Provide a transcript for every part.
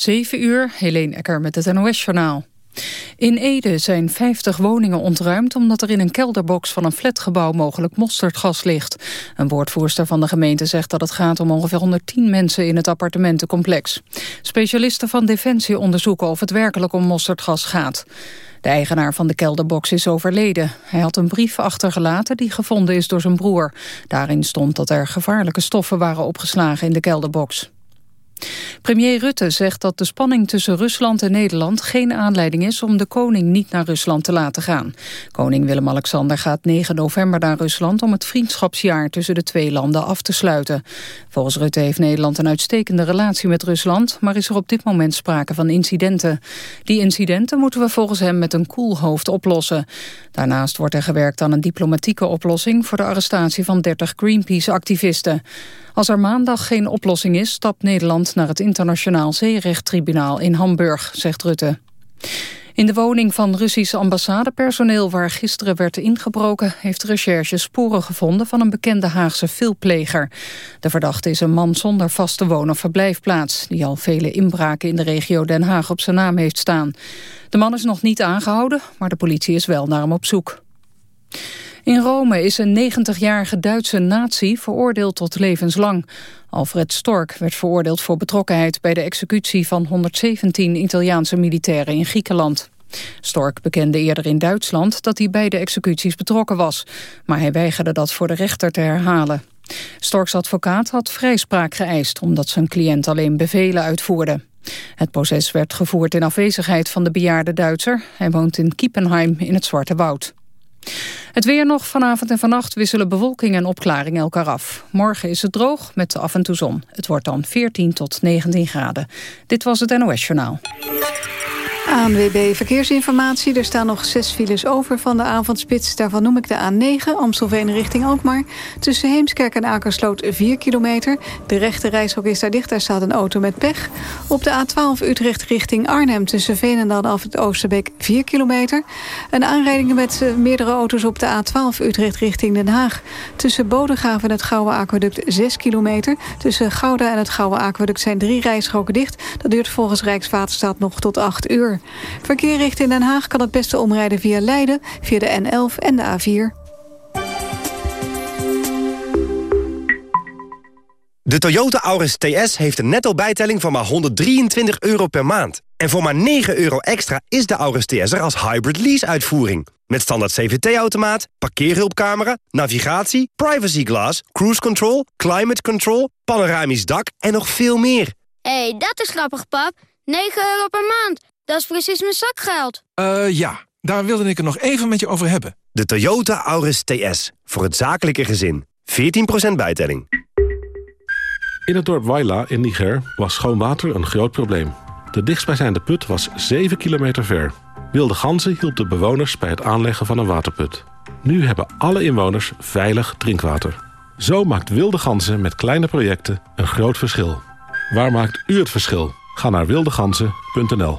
7 uur, Helene Ecker met het NOS-journaal. In Ede zijn 50 woningen ontruimd omdat er in een kelderbox van een flatgebouw mogelijk mosterdgas ligt. Een woordvoerster van de gemeente zegt dat het gaat om ongeveer 110 mensen in het appartementencomplex. Specialisten van Defensie onderzoeken of het werkelijk om mosterdgas gaat. De eigenaar van de kelderbox is overleden. Hij had een brief achtergelaten die gevonden is door zijn broer. Daarin stond dat er gevaarlijke stoffen waren opgeslagen in de kelderbox. Premier Rutte zegt dat de spanning tussen Rusland en Nederland geen aanleiding is om de koning niet naar Rusland te laten gaan. Koning Willem-Alexander gaat 9 november naar Rusland om het vriendschapsjaar tussen de twee landen af te sluiten. Volgens Rutte heeft Nederland een uitstekende relatie met Rusland, maar is er op dit moment sprake van incidenten. Die incidenten moeten we volgens hem met een koel hoofd oplossen. Daarnaast wordt er gewerkt aan een diplomatieke oplossing voor de arrestatie van 30 Greenpeace-activisten. Als er maandag geen oplossing is, stapt Nederland naar het internationaal zeerechttribunaal in Hamburg, zegt Rutte. In de woning van Russisch ambassadepersoneel waar gisteren werd ingebroken... heeft recherche sporen gevonden van een bekende Haagse veelpleger. De verdachte is een man zonder vaste woon- of verblijfplaats... die al vele inbraken in de regio Den Haag op zijn naam heeft staan. De man is nog niet aangehouden, maar de politie is wel naar hem op zoek. In Rome is een 90-jarige Duitse nazi veroordeeld tot levenslang. Alfred Stork werd veroordeeld voor betrokkenheid bij de executie van 117 Italiaanse militairen in Griekenland. Stork bekende eerder in Duitsland dat hij bij de executies betrokken was, maar hij weigerde dat voor de rechter te herhalen. Storks advocaat had vrijspraak geëist omdat zijn cliënt alleen bevelen uitvoerde. Het proces werd gevoerd in afwezigheid van de bejaarde Duitser. Hij woont in Kiepenheim in het Zwarte Woud. Het weer nog vanavond en vannacht wisselen bewolking en opklaring elkaar af. Morgen is het droog met af en toe zon. Het wordt dan 14 tot 19 graden. Dit was het NOS Journaal. ANWB Verkeersinformatie. Er staan nog zes files over van de avondspits. Daarvan noem ik de A9, Amstelveen richting Alkmaar. Tussen Heemskerk en Akersloot 4 kilometer. De rechte reishok is daar dicht, daar staat een auto met pech. Op de A12 Utrecht richting Arnhem tussen Veenendaal en af het Oosterbeek 4 kilometer. Een aanrijding met eh, meerdere auto's op de A12 Utrecht richting Den Haag. Tussen Bodegraven en het Gouwe Aquaduct 6 kilometer. Tussen Gouda en het Gouwe Aquaduct zijn drie rijstroken dicht. Dat duurt volgens Rijkswaterstaat nog tot 8 uur. Verkeer richting Den Haag kan het beste omrijden via Leiden, via de N11 en de A4. De Toyota Auris TS heeft een netto bijtelling van maar 123 euro per maand. En voor maar 9 euro extra is de Auris TS er als hybrid lease-uitvoering. Met standaard CVT-automaat, parkeerhulpcamera, navigatie, privacy glass, cruise control, climate control, panoramisch dak en nog veel meer. Hé, hey, dat is grappig, pap. 9 euro per maand. Dat is precies mijn zakgeld. Eh, uh, ja. Daar wilde ik het nog even met je over hebben. De Toyota Auris TS. Voor het zakelijke gezin. 14% bijtelling. In het dorp Waila in Niger was schoon water een groot probleem. De dichtstbijzijnde put was 7 kilometer ver. Wilde ganzen hielp de bewoners bij het aanleggen van een waterput. Nu hebben alle inwoners veilig drinkwater. Zo maakt Wilde Ganzen met kleine projecten een groot verschil. Waar maakt u het verschil? Ga naar wildeganzen.nl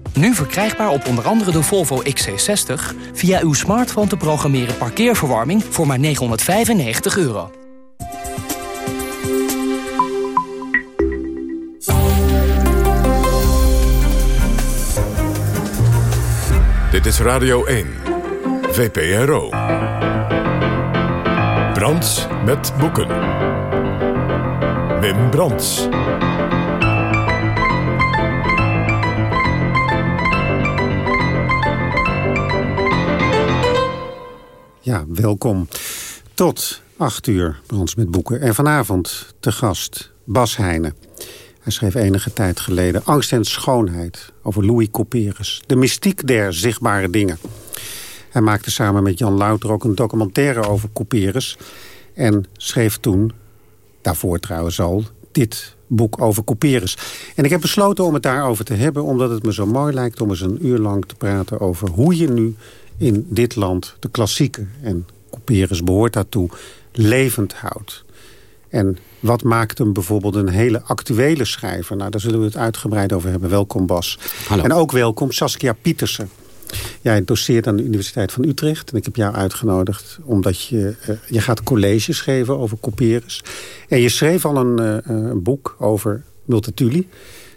Nu verkrijgbaar op onder andere de Volvo XC60... via uw smartphone te programmeren parkeerverwarming voor maar 995 euro. Dit is Radio 1, VPRO. Brands met boeken. Wim Brands. Ja, welkom. Tot acht uur Brons met Boeken. En vanavond te gast Bas Heijnen. Hij schreef enige tijd geleden Angst en Schoonheid over Louis Couperus. De mystiek der zichtbare dingen. Hij maakte samen met Jan Louter ook een documentaire over Couperus. En schreef toen, daarvoor trouwens al, dit boek over Couperus. En ik heb besloten om het daarover te hebben... omdat het me zo mooi lijkt om eens een uur lang te praten over... hoe je nu in dit land de klassieke, en Couperus behoort daartoe, levend houdt. En wat maakt hem bijvoorbeeld een hele actuele schrijver? Nou, daar zullen we het uitgebreid over hebben. Welkom Bas. Hallo. En ook welkom Saskia Pietersen. Jij doseert aan de Universiteit van Utrecht. En ik heb jou uitgenodigd omdat je, uh, je gaat colleges geven over Couperus. En je schreef al een, uh, een boek over Multatuli.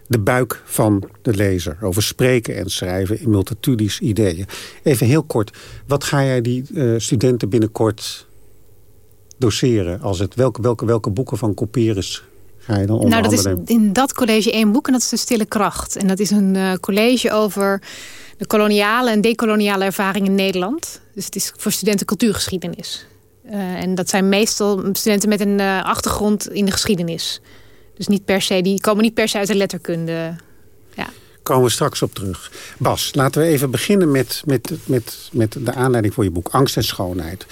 De buik van de lezer. Over spreken en schrijven in Multatuli's ideeën. Even heel kort. Wat ga jij die uh, studenten binnenkort doseren? Als het, welke, welke, welke boeken van Couperus ga je dan onder Nou, dat is in dat college één boek en dat is De Stille Kracht. En dat is een uh, college over de koloniale en decoloniale ervaring in Nederland. Dus het is voor studenten cultuurgeschiedenis. Uh, en dat zijn meestal studenten met een achtergrond in de geschiedenis. Dus niet per se, die komen niet per se uit de letterkunde. Ja. Komen we straks op terug. Bas, laten we even beginnen met, met, met, met de aanleiding voor je boek Angst en Schoonheid.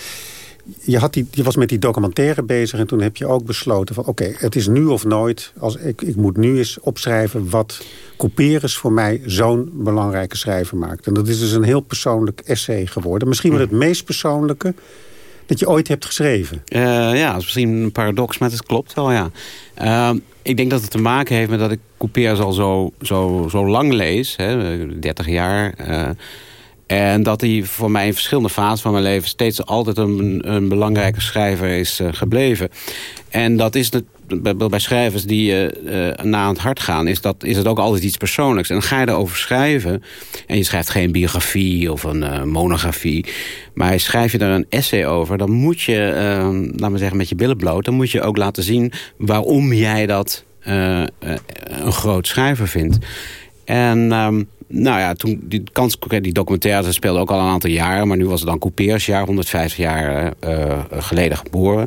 Je, had die, je was met die documentaire bezig en toen heb je ook besloten van... oké, okay, het is nu of nooit. Als ik, ik moet nu eens opschrijven wat Couperus voor mij zo'n belangrijke schrijver maakt. En dat is dus een heel persoonlijk essay geworden. Misschien wel het meest persoonlijke dat je ooit hebt geschreven. Uh, ja, dat is misschien een paradox, maar het klopt wel, ja. Uh, ik denk dat het te maken heeft met dat ik Couperus al zo, zo, zo lang lees. Hè, 30 jaar... Uh, en dat hij voor mij in verschillende fases van mijn leven... steeds altijd een, een belangrijke schrijver is uh, gebleven. En dat is bij, bij schrijvers die uh, na aan het hart gaan... Is, dat, is het ook altijd iets persoonlijks. En ga je erover schrijven. En je schrijft geen biografie of een monografie. Maar schrijf je daar een essay over... dan moet je, laten we zeggen, met je billen bloot... dan moet je ook laten zien waarom jij dat een groot schrijver vindt. En... Um, nou ja, toen die, kans, die documentaire speelde ook al een aantal jaren. Maar nu was het dan Couperus jaar, 150 jaar uh, geleden geboren.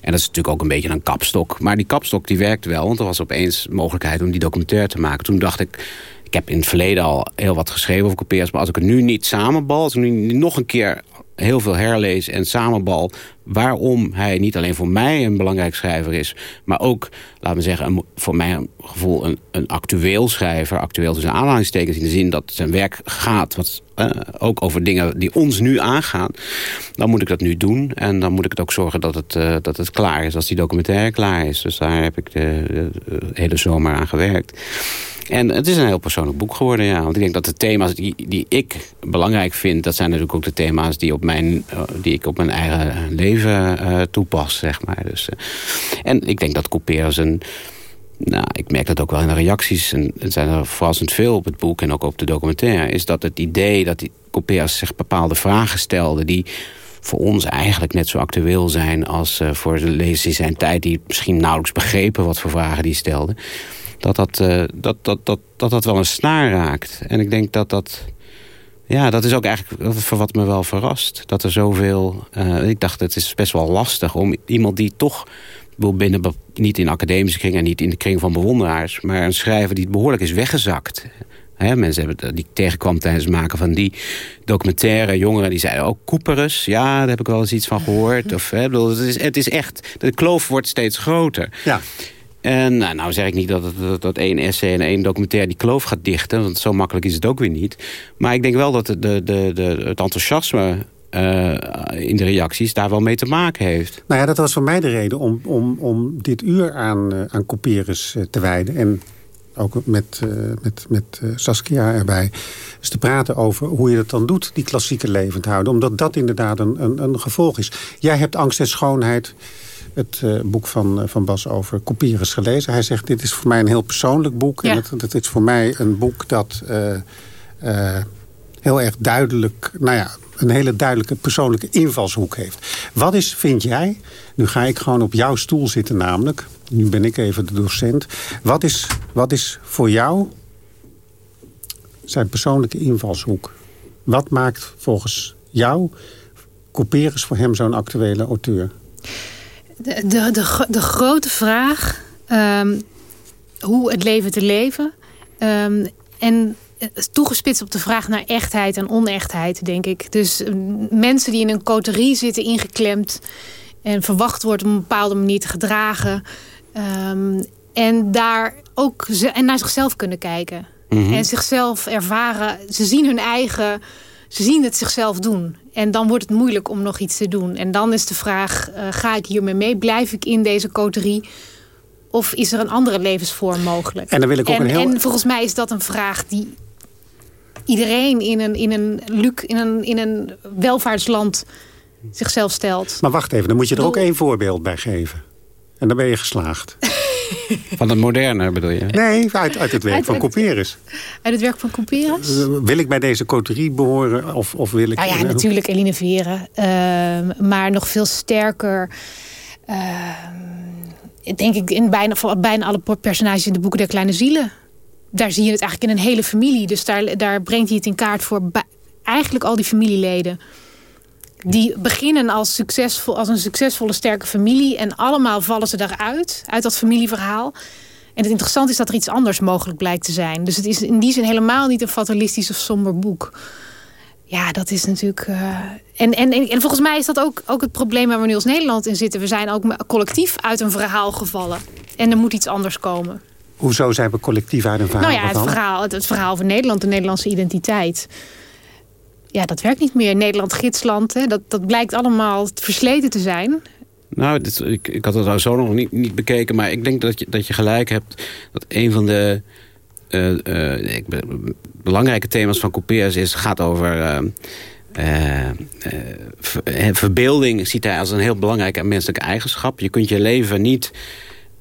En dat is natuurlijk ook een beetje een kapstok. Maar die kapstok die werkte wel, want er was opeens mogelijkheid om die documentaire te maken. Toen dacht ik, ik heb in het verleden al heel wat geschreven over Couperus. Maar als ik het nu niet samenbal, als ik nu nog een keer heel veel herlees en samenbal... waarom hij niet alleen voor mij een belangrijk schrijver is... maar ook, laten we zeggen, een, voor mijn gevoel een, een actueel schrijver. Actueel tussen aanhalingstekens in de zin dat zijn werk gaat... Wat, uh, ook over dingen die ons nu aangaan. Dan moet ik dat nu doen. En dan moet ik het ook zorgen dat het, uh, dat het klaar is. Als die documentaire klaar is. Dus daar heb ik de, de, hele zomer aan gewerkt. En het is een heel persoonlijk boek geworden, ja. Want ik denk dat de thema's die, die ik belangrijk vind... dat zijn natuurlijk ook de thema's die, op mijn, uh, die ik op mijn eigen leven uh, toepas, zeg maar. Dus, uh, en ik denk dat Couperus een... Nou, ik merk dat ook wel in de reacties. En het zijn er verrassend veel op het boek en ook op de documentaire. Is dat het idee dat die zich bepaalde vragen stelde... die voor ons eigenlijk net zo actueel zijn als uh, voor de lezers in zijn tijd... die misschien nauwelijks begrepen wat voor vragen die stelden dat dat, dat, dat, dat, dat dat wel een snaar raakt. En ik denk dat dat... Ja, dat is ook eigenlijk voor wat me wel verrast. Dat er zoveel... Uh, ik dacht, het is best wel lastig om iemand die toch... binnen, niet in academische kring en niet in de kring van bewonderaars... maar een schrijver die behoorlijk is weggezakt... He, mensen hebben, die tegenkwam tijdens het maken van die documentaire jongeren... die zeiden ook, oh, Couperus, ja, daar heb ik wel eens iets van gehoord. Of, he, bedoel, het, is, het is echt, de kloof wordt steeds groter. Ja. En nou, nou zeg ik niet dat, dat, dat één essay en één documentaire die kloof gaat dichten. Want zo makkelijk is het ook weer niet. Maar ik denk wel dat de, de, de, het enthousiasme uh, in de reacties daar wel mee te maken heeft. Nou ja, dat was voor mij de reden om, om, om dit uur aan, uh, aan uh, te wijden. En ook met, met, met Saskia erbij. Dus te praten over hoe je dat dan doet, die klassieke levend houden. Omdat dat inderdaad een, een, een gevolg is. Jij hebt angst en schoonheid het uh, boek van, uh, van Bas over Couperus gelezen. Hij zegt, dit is voor mij een heel persoonlijk boek. Ja. En het, het, is voor mij een boek dat uh, heel erg duidelijk... nou ja, een hele duidelijke persoonlijke invalshoek heeft. Wat is, vind jij... nu ga ik gewoon op jouw stoel zitten namelijk... nu ben ik even de docent... wat is, wat is voor jou zijn persoonlijke invalshoek? Wat maakt volgens jou Couperus voor hem zo'n actuele auteur? De, de, de, de grote vraag, ehm, hoe het leven te leven... Um, en toegespitst op de vraag naar echtheid en onechtheid, denk ik. Dus mensen die in een coterie zitten ingeklemd... en verwacht wordt op een bepaalde manier te gedragen... Um, en daar ook en naar zichzelf kunnen kijken. Mhm. En zichzelf ervaren. Ze zien hun eigen... Ze zien het zichzelf doen. En dan wordt het moeilijk om nog iets te doen. En dan is de vraag, uh, ga ik hiermee mee? Blijf ik in deze coterie? Of is er een andere levensvorm mogelijk? En, dan wil ik ook en, een heel... en volgens mij is dat een vraag die iedereen in een, in een, in een, in een welvaartsland zichzelf stelt. Maar wacht even, dan moet je er ook één voorbeeld bij geven. En dan ben je geslaagd. Van het moderne bedoel je? Nee, uit, uit het werk van Couperus. Uit het werk van Couperus? Eh, wil ik bij deze coterie behoren? Of, of wil ik... Nou ja, natuurlijk Eline Veren. Uh, maar nog veel sterker... Uh, denk ik in bijna, bijna alle personages in de boeken der kleine zielen. Daar zie je het eigenlijk in een hele familie. Dus daar, daar brengt hij het in kaart voor eigenlijk al die familieleden. Die beginnen als, succesvol, als een succesvolle, sterke familie. En allemaal vallen ze daaruit, uit dat familieverhaal. En het interessante is dat er iets anders mogelijk blijkt te zijn. Dus het is in die zin helemaal niet een fatalistisch of somber boek. Ja, dat is natuurlijk... Uh... En, en, en volgens mij is dat ook, ook het probleem waar we nu als Nederland in zitten. We zijn ook collectief uit een verhaal gevallen. En er moet iets anders komen. Hoezo zijn we collectief uit een verhaal Nou ja, het verhaal, het, het verhaal van Nederland, de Nederlandse identiteit ja, dat werkt niet meer. Nederland, gidsland, hè, dat, dat blijkt allemaal versleten te zijn. Nou, ik, ik had het zo nog niet, niet bekeken. Maar ik denk dat je, dat je gelijk hebt. Dat een van de uh, ik, belangrijke thema's van Couperus is, gaat over... Uh, verbeelding ziet hij als een heel belangrijke menselijke eigenschap. Je kunt je leven niet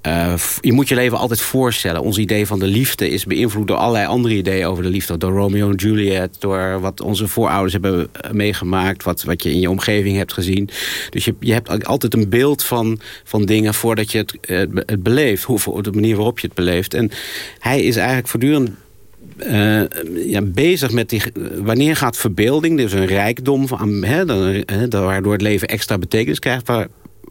uh, je moet je leven altijd voorstellen. Ons idee van de liefde is beïnvloed door allerlei andere ideeën over de liefde. Door Romeo en Juliet, door wat onze voorouders hebben eh, meegemaakt. Wat, wat je in je omgeving hebt gezien. Dus je, je hebt altijd een beeld van, van dingen voordat je het, het beleeft. Hoe, de manier waarop je het beleeft. En hij is eigenlijk voortdurend uh, ja, bezig met die, wanneer gaat verbeelding, dus een rijkdom, van, hè, waardoor het leven extra betekenis krijgt,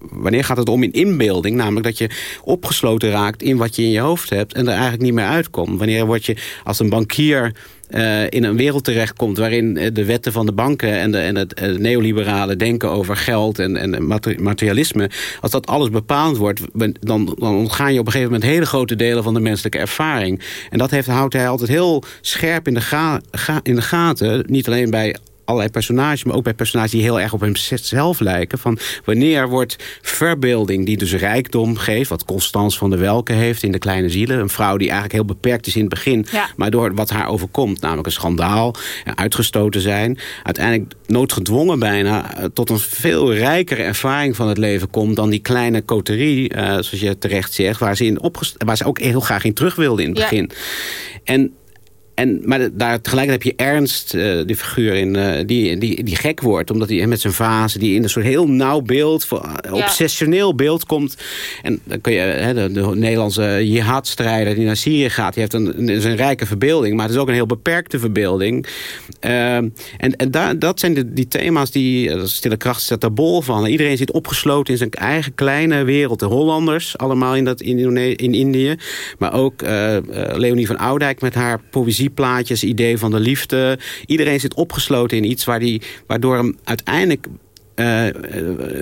wanneer gaat het om in inbeelding? Namelijk dat je opgesloten raakt in wat je in je hoofd hebt... en er eigenlijk niet meer uitkomt. Wanneer word je als een bankier... Uh, in een wereld terechtkomt waarin eh, de wetten van de banken en, de, en het, het neoliberale denken over geld en, en materialisme, als dat alles bepaald wordt, dan, dan ontgaan je op een gegeven moment hele grote delen van de menselijke ervaring. En dat heeft, houdt hij altijd heel scherp in de, ga, in de gaten, niet alleen bij allerlei personages, maar ook bij personages die heel erg op hemzelf lijken. Van wanneer wordt verbeelding die dus rijkdom geeft, wat Constance van der Welke heeft in De Kleine Zielen. Een vrouw die eigenlijk heel beperkt is in het begin, maar door wat haar overkomt, namelijk een schandaal, uitgestoten zijn, uiteindelijk noodgedwongen bijna eh, tot een veel rijkere ervaring van het leven komt dan die kleine coterie, uh, zoals je terecht zegt, waar ze, in waar ze ook heel graag in terug wilde in het begin. En en, maar daar tegelijk heb je Ernst, uh, die figuur, in, uh, die, die, die gek wordt. Omdat hij met zijn fase, die in een soort heel nauw beeld, ja. obsessioneel beeld komt. En dan kun je, hè, de, de, Nederlandse jihadstrijder die naar Syrië gaat, die heeft een, een, een rijke verbeelding. Maar het is ook een heel beperkte verbeelding. Uh, en en daar, dat zijn de, die thema's die, stille kracht zet daar bol van. Iedereen zit opgesloten in zijn eigen kleine wereld. De Hollanders, allemaal in, dat, in, in Indië. Maar ook Leonie van Oudijk met haar poëzie plaatjes, idee van de liefde. Iedereen zit opgesloten in iets waar die, waardoor hem uiteindelijk uh,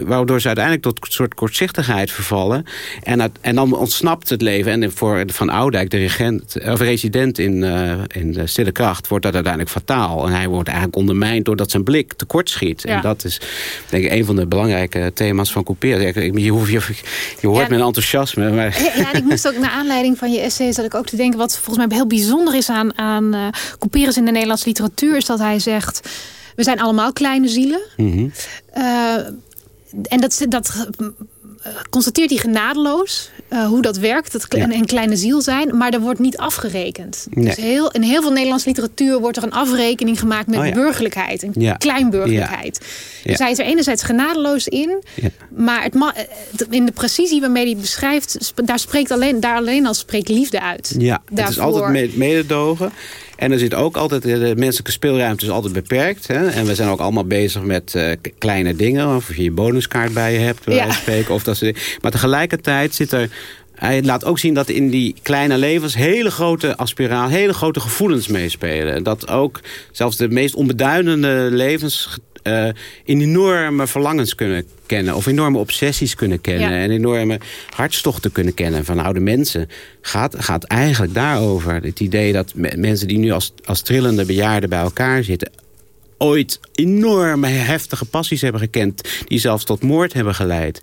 waardoor ze uiteindelijk tot een soort kortzichtigheid vervallen. En, en dan ontsnapt het leven. En voor Van Oudijk, de regent, of resident in, uh, in de Stille Kracht... wordt dat uiteindelijk fataal. En hij wordt eigenlijk ondermijnd doordat zijn blik tekort schiet. En dat is denk ik een van de belangrijke thema's van Couper. Je, je, je, je hoort mijn enthousiasme. Maar... Ja, en ik moest ook naar aanleiding van je essays... dat ik ook te denken wat volgens mij heel bijzonder is aan, aan uh, Couperus in de Nederlandse literatuur... is dat hij zegt we zijn allemaal kleine zielen. Mm en dat, dat constateert hij genadeloos uh, hoe dat werkt. Dat ja. een, kleine ziel zijn. Maar er wordt niet afgerekend. Nee. Dus heel, in heel veel Nederlandse literatuur wordt er een afrekening gemaakt met oh, ja. burgerlijkheid. Een ja. kleinburgerlijkheid. Dus hij is er enerzijds genadeloos in. Maar het in de precisie waarmee hij beschrijft... daar, spreekt alleen, daar alleen al spreekt liefde uit. Ja, Daarvoor. het is altijd mededogen. En er zit ook altijd, de menselijke speelruimte is altijd beperkt. Hè? En we zijn ook allemaal bezig met uh, kleine dingen. Of je je bonuskaart bij je hebt, ja. spreken. Of dat ze, maar tegelijkertijd zit er hij laat ook zien dat in die kleine levens hele grote aspiraties, hele grote gevoelens meespelen. Dat ook zelfs de meest onbeduidende levens uh, enorme verlangens kunnen kennen. Of enorme obsessies kunnen kennen. En enorme hartstochten kunnen kennen van oude mensen. Gaat, gaat eigenlijk daarover. Het idee dat mensen die nu als, als trillende bejaarden bij elkaar zitten ooit enorme heftige passies hebben gekend... die zelfs tot moord hebben geleid.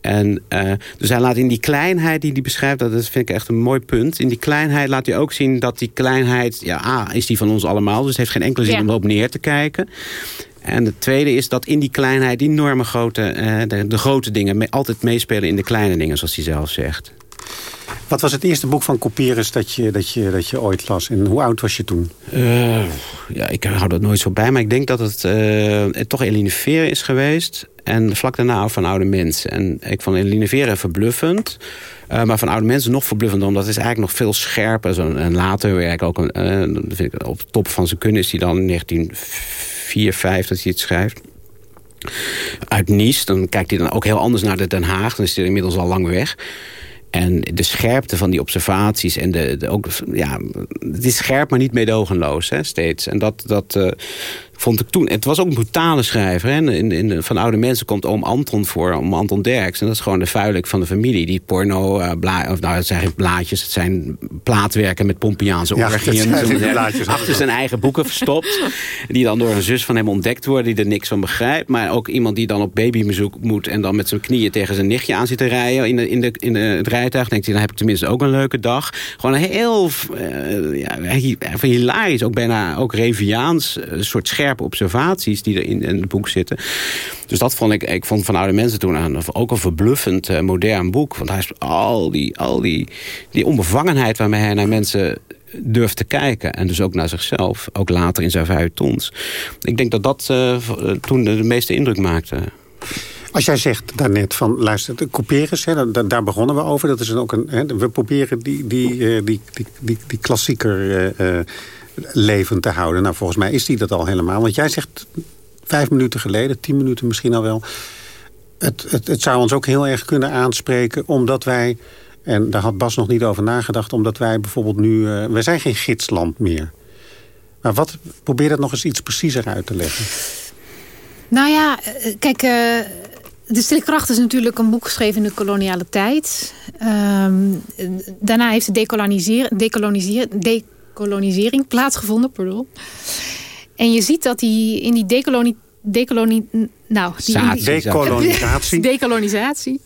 En, uh, dus hij laat in die kleinheid die hij beschrijft, dat vind ik echt een mooi punt. In die kleinheid laat hij ook zien dat die kleinheid, ja, A, is die van ons allemaal. Dus het heeft geen enkele zin om erop neer te kijken. En het tweede is dat in die kleinheid, die enorme grote, uh, de, de, grote dingen altijd meespelen in de kleine dingen, zoals hij zelf zegt. Wat was het eerste boek van Copierus dat je, dat je, dat je ooit las? En hoe oud was je toen? Uh, ja, ik hou dat nooit zo bij. Maar ik denk dat het, uh, het toch Eline Vere is geweest. En vlak daarna van Oude Mensen. En ik vond Eline Vere verbluffend. Uh, maar van oude mensen nog verbluffender, omdat het is eigenlijk nog veel scherper. Zo, en later werk ook een, vind ik, op top van zijn kunnen is hij dan in 1904, 5 dat hij het schrijft. Uit Nice, dan kijkt hij dan ook heel anders naar de Den Haag. Dan is hij inmiddels al lang weg. En de scherpte van die observaties. En de, ook, ja, het is scherp, maar niet meedogenloos hè, steeds. En dat, dat, uh, vond ik toen. Het was ook een brutale schrijver. Hè? In, in, van oude mensen komt oom Anton voor, oom Anton Derks. En dat is gewoon de vuilik van de familie. Die porno, uh, bla, of nou, het zijn blaadjes. Het zijn plaatwerken met Pompiaanse ja, orgieën. Achter zijn eigen boeken verstopt. die dan door een zus van hem ontdekt worden. Die er niks van begrijpt. Maar ook iemand die dan op babybezoek moet. En dan met zijn knieën tegen zijn nichtje aan zit te rijden. In, de, in, de, in de, het rijtuig. Denkt hij, dan heb ik tenminste ook een leuke dag. Gewoon een heel uh, ja, hilarisch. Ook bijna ook Reviaans. Een soort scherp observaties die er in, in het boek zitten. Dus dat vond ik, ik vond van Oude Mensen toen aan, ook een verbluffend uh, modern boek. Want hij is al die, al die, die onbevangenheid waarmee hij naar mensen durft te kijken. En dus ook naar zichzelf. Ook later in zijn vijf tons. Ik denk dat dat uh, toen de meeste indruk maakte. Als jij zegt daarnet van, luister, de couperus, hè, daar, daar, begonnen we over. Dat is ook een, hè, we proberen die, die, die, die, die, die klassieker levend te houden. Nou, volgens mij is die dat al helemaal. Want jij zegt vijf minuten geleden, tien minuten misschien al wel... Het, het, het zou ons ook heel erg kunnen aanspreken omdat wij... en daar had Bas nog niet over nagedacht... omdat wij bijvoorbeeld nu... Uh, wij zijn geen gidsland meer. Maar wat, probeer dat nog eens iets preciezer uit te leggen. Nou ja, eh, kijk... Uh... De Stille Kracht is natuurlijk een boek geschreven in de koloniale tijd. Um, daarna heeft de decoloniseren, decoloniseren, de, decolonisering plaatsgevonden. Pardon. En je ziet dat die in die decolonie, decolonie, nou, die, decolonisatie.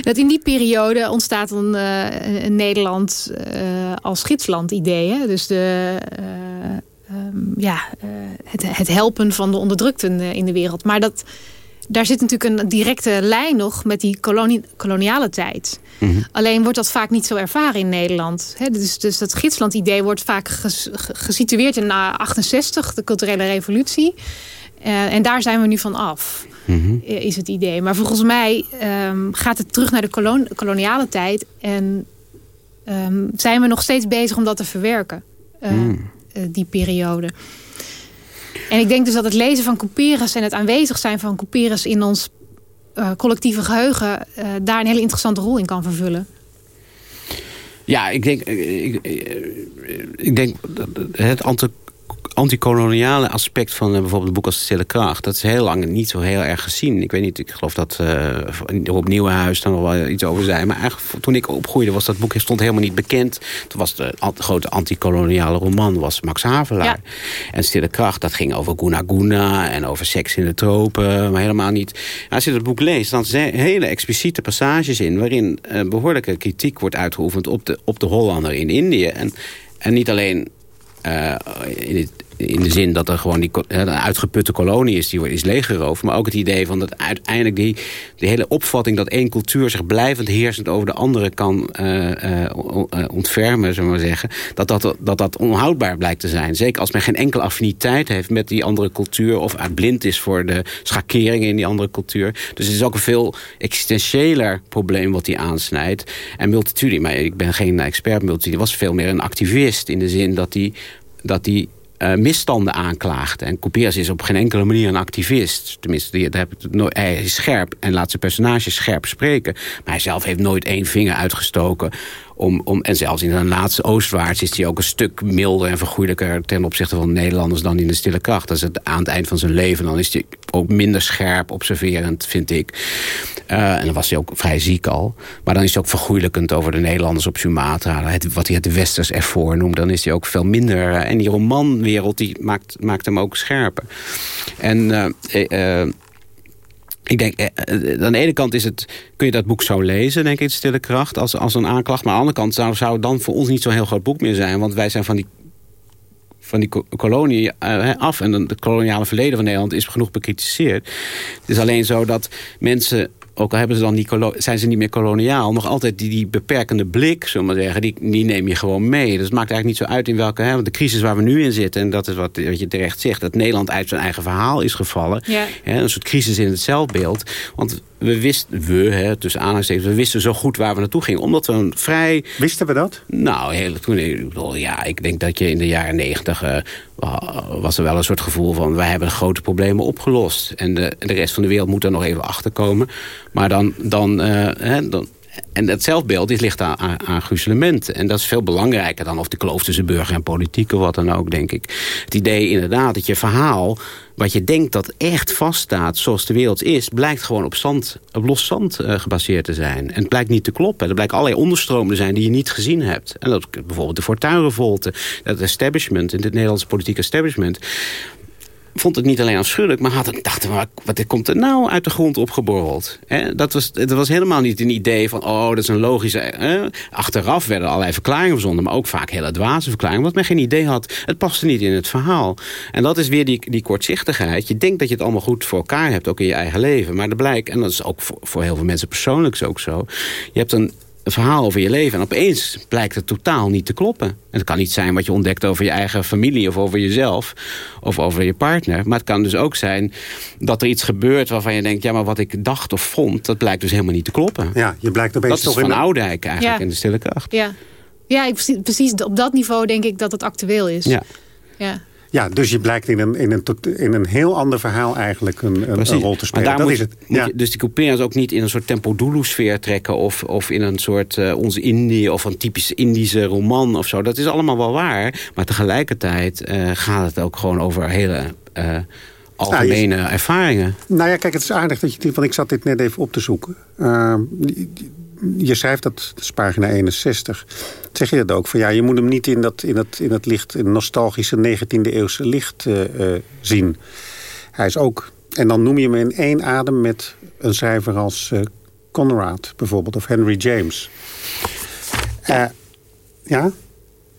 Dat in die periode ontstaat dan uh, een Nederland uh, als gidsland idee. Dus de, uh, um, ja, het, het helpen van de onderdrukten in de wereld. Maar dat daar zit natuurlijk een directe lijn nog met die koloniale tijd. Mhm. Alleen wordt dat vaak niet zo ervaren in Nederland. dus, dus dat gidsland-idee wordt vaak gesitueerd in 68, de culturele revolutie. Uh, en daar zijn we nu van af, mhm. eh, is het idee. Maar volgens mij um, gaat het terug naar de koloniale tijd. En um, zijn we nog steeds bezig om dat te verwerken, uh, mm. die periode. En ik denk dus dat het lezen van Couperus en het aanwezig zijn van Couperus in ons uh, collectieve geheugen uh, daar een hele interessante rol in kan vervullen. Ja, ik denk, ik, ik denk het antikoloniale aspect van uh, bijvoorbeeld het boek als de Stille Kracht... dat is heel lang niet zo heel erg gezien. Ik weet niet, ik geloof dat uh, op Nieuwenhuis daar nog wel iets over zei. Maar eigenlijk toen ik opgroeide was dat boek stond helemaal niet bekend. Toen was de grote antikoloniale roman was Max Havelaar. Ja. En Stille Kracht, dat ging over Guna Guna en over seks in de tropen. Maar helemaal niet... Als je het boek leest, dan zijn hele expliciete passages in... waarin uh, behoorlijke kritiek wordt uitgeoefend op de, op de Hollander in Indië. En, en niet alleen uh, in het in de zin dat er gewoon die, uitgeputte kolonie is, die is leeggeroofd. Maar ook het idee van dat uiteindelijk die, die hele opvatting dat één cultuur zich blijvend heersend over de andere kan uh, uh, ontfermen, zullen maar zeggen. Dat dat, dat dat onhoudbaar blijkt te zijn. Zeker als men geen enkele affiniteit heeft met die andere cultuur of blind is voor de schakeringen in die andere cultuur. Dus het is ook een veel existentiëler probleem wat hij aansnijdt. En Multatuli, maar ik ben geen expert Multatuli, was veel meer een activist in de zin dat hij dat hij uh, misstanden aanklaagt. En Couperus is op geen enkele manier een activist. Tenminste, nooit, hij is scherp en laat zijn personages scherp spreken. Maar hij zelf heeft nooit één vinger uitgestoken om, om, en zelfs in de laatste Oostwaarts is hij ook een stuk milder en vergoeilijker ten opzichte van de Nederlanders dan in de Stille Kracht. Dat het aan het eind van zijn leven. Dan is hij ook minder scherp, observerend, vind ik. Uh, en dan was hij ook vrij ziek al. Maar dan is hij ook vergoeilijkend over de Nederlanders op Sumatra. Het, wat hij het Westers ervoor noemt, dan is hij ook veel minder. Uh, en die romanwereld die maakt, maakt hem ook scherper. En uh, ik denk, eh, eh, aan de ene kant is het, kun je dat boek zo lezen, denk ik, de Stille Kracht, als, als een aanklacht. Maar aan de andere kant zou, zou het dan voor ons niet zo'n heel groot boek meer zijn. Want wij zijn van die, van die kolonie af. En het koloniale verleden van Nederland is genoeg bekritiseerd. Het is alleen zo dat mensen ook al hebben ze dan niet zijn ze niet meer koloniaal... nog altijd die, die beperkende blik, zullen we maar zeggen, die, die neem je gewoon mee. Dus het maakt eigenlijk niet zo uit in welke... Hè, want de crisis waar we nu in zitten, en dat is wat, wat je terecht zegt... dat Nederland uit zijn eigen verhaal is gevallen. Ja. Hè, een soort crisis in het zelfbeeld. Want we wisten, we, hè, tussen aanhalingstekens, we wisten zo goed waar we naartoe gingen. Omdat we een vrij... Wisten we dat? Nou, heel, toen, ik bedoel, ja, ik denk dat je in de jaren negentig... Uh, was er wel een soort gevoel van, wij hebben grote problemen opgelost. En de, de rest van de wereld moet er nog even achter komen. Maar dan, dan, uh, hè, dan en dat zelfbeeld die ligt aan, aan, En dat is veel belangrijker dan of de kloof tussen burger en politiek of wat dan ook, denk ik. Het idee inderdaad dat je verhaal, wat je denkt dat echt vaststaat zoals de wereld is... blijkt gewoon op, zand, op los zand uh, gebaseerd te zijn. En het blijkt niet te kloppen. Er blijken allerlei onderstromen zijn die je niet gezien hebt. En dat bijvoorbeeld de Fortuynrevolte, het establishment... in het Nederlandse politieke establishment vond het niet alleen afschuwelijk, maar had, dacht, wat, wat komt er nou uit de grond opgeborreld? He, dat, was, dat was helemaal niet een idee van, oh, dat is een logische... Achteraf werden allerlei verklaringen verzonden, maar ook vaak hele dwaze verklaringen, wat men geen idee had. Het paste niet in het verhaal. En dat is weer die, die kortzichtigheid. Je denkt dat je het allemaal goed voor elkaar hebt, ook in je eigen leven. Maar de blijkt, en dat is ook voor, heel veel mensen persoonlijk ook zo... je hebt een verhaal over je leven. En opeens blijkt het totaal niet te kloppen. En het kan niet zijn wat je ontdekt over je eigen familie of over jezelf. Of over je partner. Maar het kan dus ook zijn dat er iets gebeurt waarvan je denkt... ja, maar wat ik dacht of vond, dat blijkt dus helemaal niet te kloppen. Ja, je blijkt opeens dat is van Oudijk eigenlijk in de stille kracht. Ja, ja precies op dat niveau denk ik dat het actueel is. Ja. ja. Ja, dus je blijkt in een, in een, in een heel ander verhaal eigenlijk een, een, rol te spelen. Maar dat moet, is het. Ja. Je, dus die couperins ook niet in een soort Tempodulu-sfeer trekken... Of, of in een soort uh, onze Indie of een typisch Indische roman of zo. Dat is allemaal wel waar. Maar tegelijkertijd uh, gaat het ook gewoon over hele... Uh, algemene nou, ervaringen. Nou ja, kijk, het is aardig dat je... Want ik zat dit net even op te zoeken. Uh, je schrijft dat, dat is pagina 61. Zeg je dat ook? Van ja, je moet hem niet in dat, in dat, in dat licht, in nostalgische 19e eeuwse licht uh, uh, zien. Hij is ook. En dan noem je hem in één adem met een schrijver als uh, Conrad bijvoorbeeld, of Henry James. ja?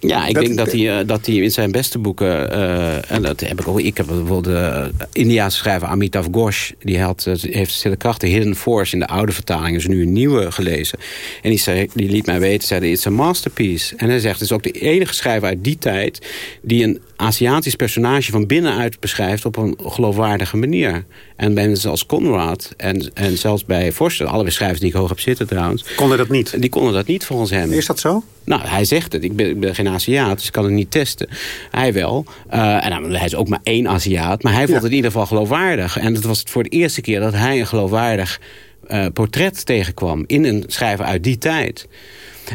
Ja, ik denk dat hij, uh, dat hij in zijn beste boeken... Uh, en dat heb ik ook... Ik heb bijvoorbeeld de uh, Indiaanse schrijver Amitav Ghosh... die had, heeft Stille Kracht, de Hidden Force... in de oude vertaling is nu een nieuwe gelezen. En die, zei, die liet mij weten, zei... it's a masterpiece. En hij zegt, het is ook de enige schrijver uit die tijd... die een Aziatisch personage van binnenuit beschrijft... op een geloofwaardige manier. En bij mensen als Conrad en, en zelfs bij Forster... alle schrijvers die ik hoog heb zitten trouwens... Konden dat niet? Die konden dat niet volgens hem. Is dat zo? Nou, hij zegt het. Ik ben, ik ben geen Aziat, dus ik kan het niet testen. Hij wel. Uh, en hij is ook maar één Aziat. Maar hij vond het in ieder geval geloofwaardig. En het was voor de eerste keer dat hij een geloofwaardig uh, portret tegenkwam... in een schrijver uit die tijd.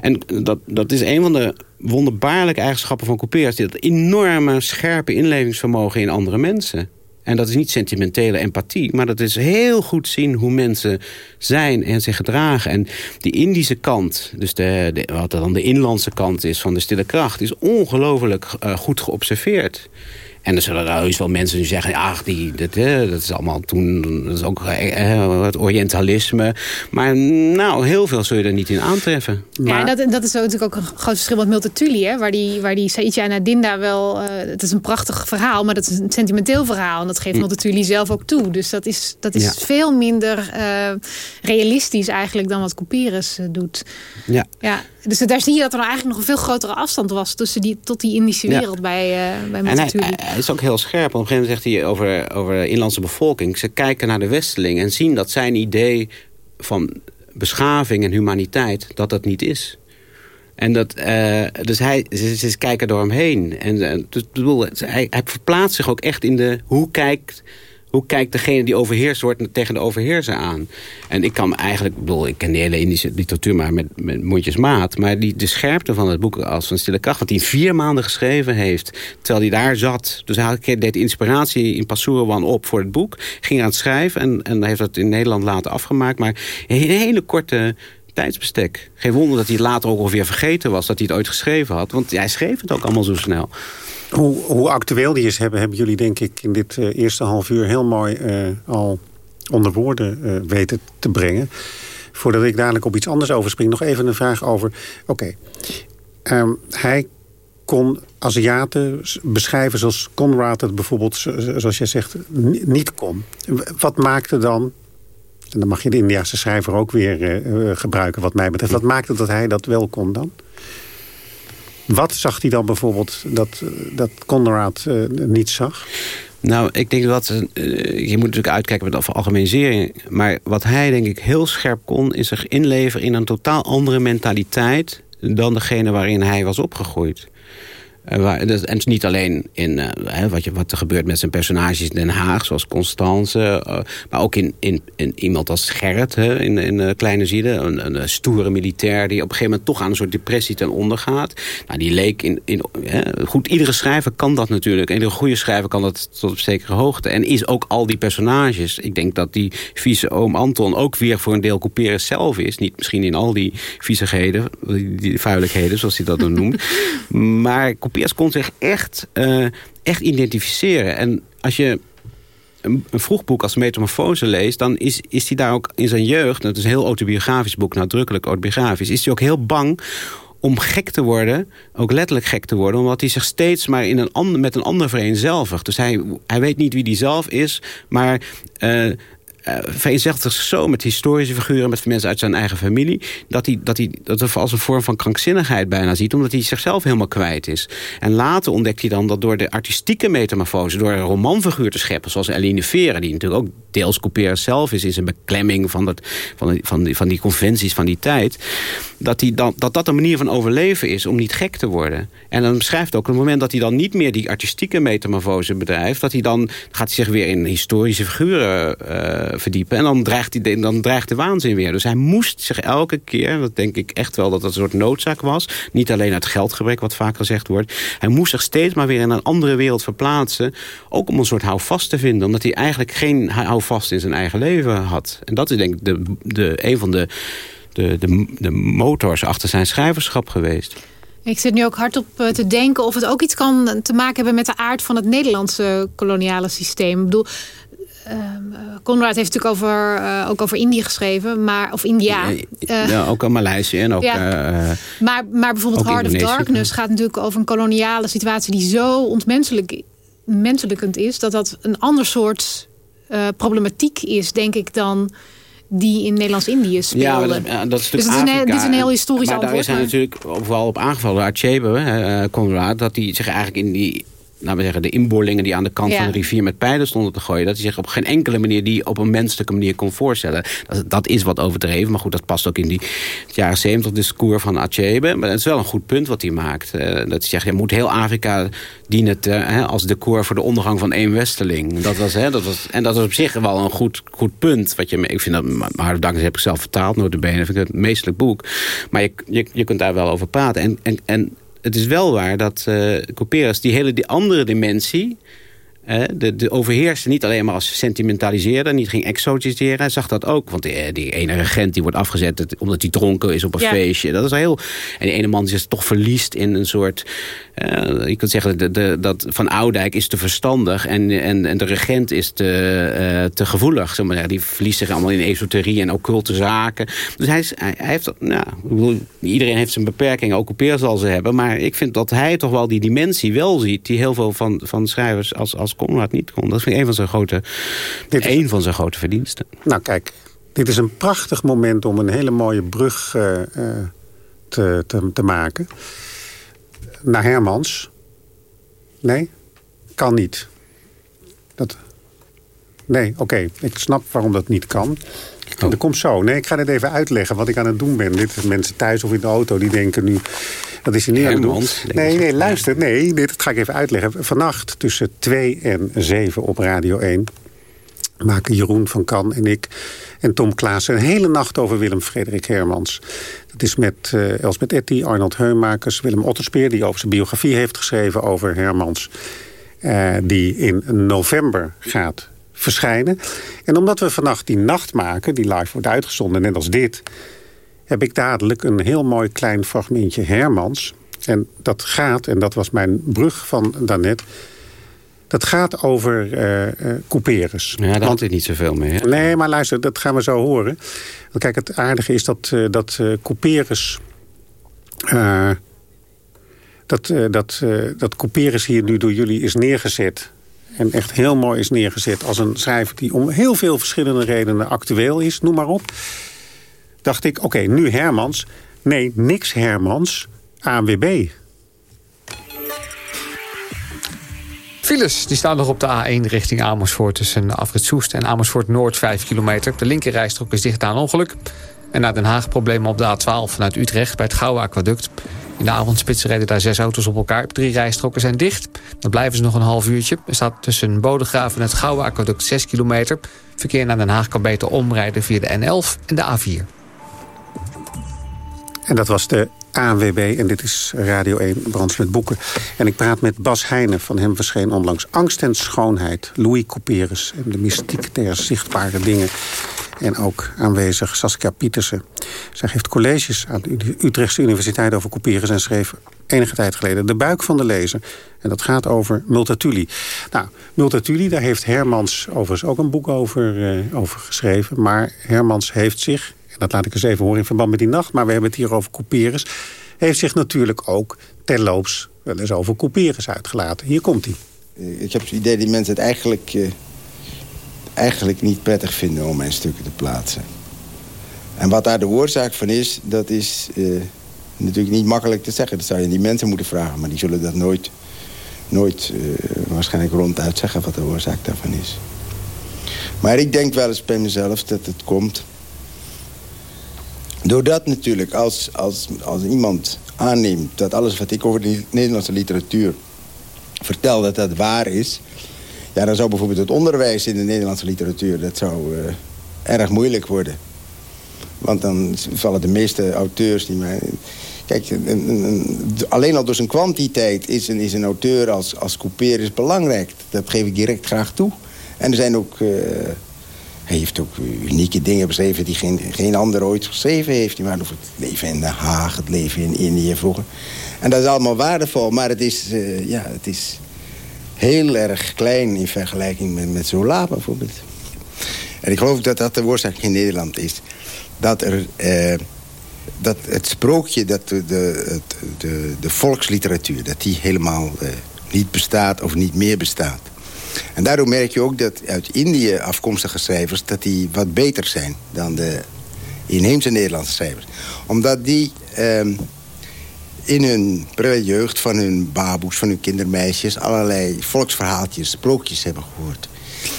En dat, dat is een van de wonderbaarlijke eigenschappen van Couperus. Dat enorme, scherpe inlevingsvermogen in andere mensen. En dat is niet sentimentele empathie, maar dat is heel goed zien hoe mensen zijn en zich gedragen. En die Indische kant, dus de, wat dan de inlandse kant is van de stille kracht, is ongelooflijk uh, goed geobserveerd. En er zullen er heus wel mensen die zeggen... ach, die, dat, dat is allemaal toen... dat is ook eh, het orientalisme. Maar nou, heel veel zul je er niet in aantreffen. Ja, en dat, dat is natuurlijk ook een groot verschil met Multatuli... Hè, waar die, waar die Saidja en Adinda wel... Uh, het is een prachtig verhaal, maar dat is een sentimenteel verhaal. En dat geeft hm. Multatuli zelf ook toe. Dus dat is, dat is veel minder uh, realistisch eigenlijk... dan wat Couperus doet. Ja. ja. Dus daar zie je dat er nou eigenlijk nog een veel grotere afstand was... Tussen die, tot die Indische wereld bij, bij Multatuli hij is ook heel scherp. Op een gegeven moment zegt hij over, over de inlandse bevolking. Ze kijken naar de Westeling en zien dat zijn idee van beschaving en humaniteit... dat dat niet is. En dat, uh, dus hij, ze, ze, kijken door hem heen. En, uh, dus, bedoel, hij, hij verplaatst zich ook echt in de... hoe kijkt hoe kijkt degene die overheerst wordt tegen de overheerser aan? En ik kan eigenlijk, ik bedoel, ik ken de hele Indische literatuur maar met, met mondjesmaat. Maar die, de scherpte van het boek als van Stille Kracht, wat hij vier maanden geschreven heeft, terwijl hij daar zat. Dus hij deed inspiratie in Pasuruan op voor het boek. Ging aan het schrijven en, en heeft dat in Nederland later afgemaakt. Maar een hele korte tijdsbestek. Geen wonder dat hij later ook alweer vergeten was dat hij het ooit geschreven had. Want hij schreef het ook allemaal zo snel. Hoe, hoe actueel die is hebben, hebben jullie denk ik in dit uh, eerste half uur heel mooi uh, al onder woorden uh, weten te brengen. Voordat ik dadelijk op iets anders overspring, nog even een vraag over... Oké, um, hij kon Aziaten beschrijven zoals Conrad het bijvoorbeeld, zoals jij zegt, niet kon. Wat maakte dan en dan mag je de Indiase schrijver ook weer gebruiken wat mij betreft. Wat maakte dat hij dat wel kon dan? Wat zag hij dan bijvoorbeeld dat, dat Conrad uh, niet zag? Nou, ik denk dat... Uh, je moet natuurlijk uitkijken met de algemenisering. Maar wat hij denk ik heel scherp kon... is zich inleveren in een totaal andere mentaliteit... dan degene waarin hij was opgegroeid. Uh, dus, en niet alleen in uh, wat, je, wat er gebeurt met zijn personages in Den Haag, zoals Constance. Uh, maar ook in, in, in, iemand als Gerrit hè, in, in Kleine Zieden. Een, een, stoere militair die op een gegeven moment toch aan een soort depressie ten onder gaat. Nou, die leek in... in goed, iedere schrijver kan dat natuurlijk. Iedere goede schrijver kan dat tot op zekere hoogte. En is ook al die personages. Ik denk dat die vieze oom Anton ook weer voor een deel Couperus zelf is. Niet misschien in al die viezigheden, die, die vuiligheden, zoals hij dat dan noemt. maar Couperus kon zich echt, uh, echt identificeren. En als je een, een vroeg boek als Metamorfose leest... dan is, is hij daar ook in zijn jeugd... dat is een heel autobiografisch boek, nadrukkelijk autobiografisch... is hij ook heel bang om gek te worden, ook letterlijk gek te worden... omdat hij zich steeds maar in een ander, met een ander vereenzelvigt. Dus hij, hij weet niet wie hij zelf is, maar... Uh, uh, vereenzelvigt zich zo met historische figuren... met mensen uit zijn eigen familie... dat hij dat, hij, dat als een vorm van krankzinnigheid bijna ziet... omdat hij zichzelf helemaal kwijt is. En later ontdekt hij dan dat door de artistieke metamorfose... door een romanfiguur te scheppen, zoals Eline Vera... die natuurlijk ook deels Couperus zelf is... in zijn beklemming van, dat, van, die, van, die, van die conventies van die tijd... Dat, hij dan, dat dat een manier van overleven is om niet gek te worden. En dan beschrijft ook het moment dat hij dan niet meer... die artistieke metamorfose bedrijft... dat hij dan gaat zich weer in historische figuren... Uh, verdiepen. En dan dreigt, hij, dan dreigt de waanzin weer. Dus hij moest zich elke keer, dat denk ik echt wel dat het een soort noodzaak was... niet alleen uit geldgebrek, wat vaak gezegd wordt... hij moest zich steeds maar weer in een andere wereld verplaatsen... ook om een soort houvast te vinden... omdat hij eigenlijk geen houvast in zijn eigen leven had. En dat is denk ik de, de, een van de, de, de, de motors achter zijn schrijverschap geweest. Ik zit nu ook hardop te denken of het ook iets kan te maken hebben met de aard van het Nederlandse koloniale systeem. Ik bedoel, Conrad heeft natuurlijk over, uh, ook over Indië geschreven, maar, of India. Uh, ja, ook aan Maleisië en ook... Ja. Uh, maar, maar bijvoorbeeld Hard of Darkness gaat natuurlijk over een koloniale situatie... die zo ontmenselijkend is... dat dat een ander soort problematiek is, denk ik, dan die in Nederlands-Indië speelde. Ja, dat, ja, dat is dus het is een, dit is een heel historisch maar antwoord. daar is hij natuurlijk vooral op aangevallen. Achebe, Conrad, dat hij zich eigenlijk in die laten we zeggen, de inboorlingen die aan de kant van de rivier met pijlen stonden te gooien... dat hij zich op geen enkele manier die op een menselijke manier kon voorstellen. Dat, dat is wat overdreven, maar goed, dat past ook in die het jaren 70 discours van Achebe. Maar het is wel een goed punt wat hij maakt. Uh, dat hij zegt, je moet heel Afrika dienen te, hè, als decor voor de ondergang van één Westeling. Dat was, hè, dat was, en dat is op zich wel een goed, goed punt. Wat je, ik vind dat, maar dank heb ik zelf vertaald, notabene, vind ik het meestelijk boek. Maar je, je, je kunt daar wel over praten. En, en, en het is wel waar dat uh, die hele die andere dimensie de, de overheerste niet alleen maar als sentimentaliseerder, niet ging exotiseren. Hij zag dat ook, want die, die ene regent die wordt afgezet omdat hij dronken is op een feestje. Dat is heel. En die ene man die zich toch verliest in een soort. Uh, je kunt zeggen de, de, dat Van Oudijk is te verstandig en, en, en de regent is te, uh, te gevoelig. Zeg maar. Die verliest zich allemaal in esoterie en occulte zaken. Dus hij, is, hij, heeft. Nou, iedereen heeft zijn beperkingen, ook op zal ze hebben. Maar ik vind dat hij toch wel die dimensie wel ziet, die heel veel van, van schrijvers als, als Conrad niet kon. Dat ik een van zijn grote, dit is, een van zijn grote verdiensten. Nou kijk, dit is een prachtig moment om een hele mooie brug uh, te, te, te maken. Naar Hermans. Nee, kan niet. Dat, nee, oké. Ik snap waarom dat niet kan. Dat komt zo. Nee, ik ga dit even uitleggen wat ik aan het doen ben. Dit mensen thuis of in de auto die denken nu... Dat is hij niet aan het doen. Nee, nee, luister. Nee, dit ga ik even uitleggen. Vannacht tussen 2 en 7 op Radio 1 maken Jeroen van Kan en ik en Tom Klaassen... een hele nacht over Willem Frederik Hermans. Dat is met uh, Elsbeth Etty, Arnold Heumakers, Willem Otterspeer... die over zijn biografie heeft geschreven over Hermans... Uh, die in november gaat verschijnen. En omdat we vannacht die nacht maken, die live wordt uitgezonden, net als dit... heb ik dadelijk een heel mooi klein fragmentje Hermans. En dat gaat, en dat was mijn brug van daarnet... Dat gaat over uh, uh, couperus. Ja, daar had ik niet zoveel mee. Hè? Nee, maar luister, dat gaan we zo horen. Want kijk, het aardige is dat, uh, dat uh, couperus... dat, dat, dat couperus hier nu door jullie is neergezet en echt heel mooi is neergezet als een schrijver... die om heel veel verschillende redenen actueel is, noem maar op. Dacht ik, oké, nu Hermans. Nee, niks Hermans, ANWB. Files die staan nog op de A1 richting Amersfoort... tussen Afrit Soest en Amersfoort Noord 5 kilometer. De linkerrijstrook is dicht aan ongeluk. En naar Den Haag problemen op de A12 vanuit Utrecht bij het Gouwe Aquaduct. In de avondspits reden daar zes auto's op elkaar. Drie rijstroken zijn dicht. Dan blijven ze nog een half uurtje. Er staat tussen Bodegraven en het Gouwe Aquaduct 6 kilometer. Verkeer naar Den Haag kan beter omrijden via de N11 en de A4. En dat was de ANWB en dit is Radio 1 Brands met Boeken. En ik praat met Bas Heijnen, van hem verscheen onlangs Angst en Schoonheid. Louis Couperus en de mystiek der zichtbare dingen. En ook aanwezig Saskia Pietersen. Zij geeft colleges aan de Utrechtse Universiteit over Couperus... en schreef enige tijd geleden De Buik van de Lezer. En dat gaat over Multatuli. Nou, Multatuli, daar heeft Hermans overigens ook een boek over, uh, over geschreven. Maar Hermans heeft zich dat laat ik eens even horen in verband met die nacht... maar we hebben het hier over couperus... heeft zich natuurlijk ook terloops wel eens over couperus uitgelaten. Hier komt hij. Eh, ik heb het idee dat mensen het eigenlijk, uh, eigenlijk niet prettig vinden... om mijn stukken te plaatsen. En wat daar de oorzaak van is, dat is uh, natuurlijk niet makkelijk te zeggen. Dat zou je die mensen moeten vragen, maar die zullen dat nooit, nooit waarschijnlijk ronduit zeggen... wat de oorzaak daarvan is. Maar ik denk wel eens bij mezelf dat het komt Doordat natuurlijk, als, als, als iemand aanneemt dat alles wat ik over de Nederlandse literatuur vertel, dat dat waar is... ja, dan zou bijvoorbeeld het onderwijs in de Nederlandse literatuur... dat zou uh, erg moeilijk worden. Want dan vallen de meeste auteurs die mij... Kijk, een, een, alleen al door zijn kwantiteit is een, is een auteur als, als Couperus belangrijk. Dat geef ik direct graag toe. En er zijn ook... Uh, hij heeft ook unieke dingen beschreven die geen, geen ander ooit geschreven heeft. Die waren over het leven in Den Haag, het leven in Indië vroeger. En dat is allemaal waardevol, maar het is, uh, ja, het is heel erg klein in vergelijking met, met Zola bijvoorbeeld. En ik geloof dat dat de oorzaak in Nederland is. Dat er... Uh, dat het sprookje, dat de, de, de, de volksliteratuur... dat die helemaal uh, niet bestaat of niet meer bestaat. En daardoor merk je ook dat uit Indië afkomstige schrijvers... dat die wat beter zijn dan de inheemse Nederlandse schrijvers. Omdat die um, in hun prille jeugd van hun baboes, van hun kindermeisjes... allerlei volksverhaaltjes, sprookjes hebben gehoord.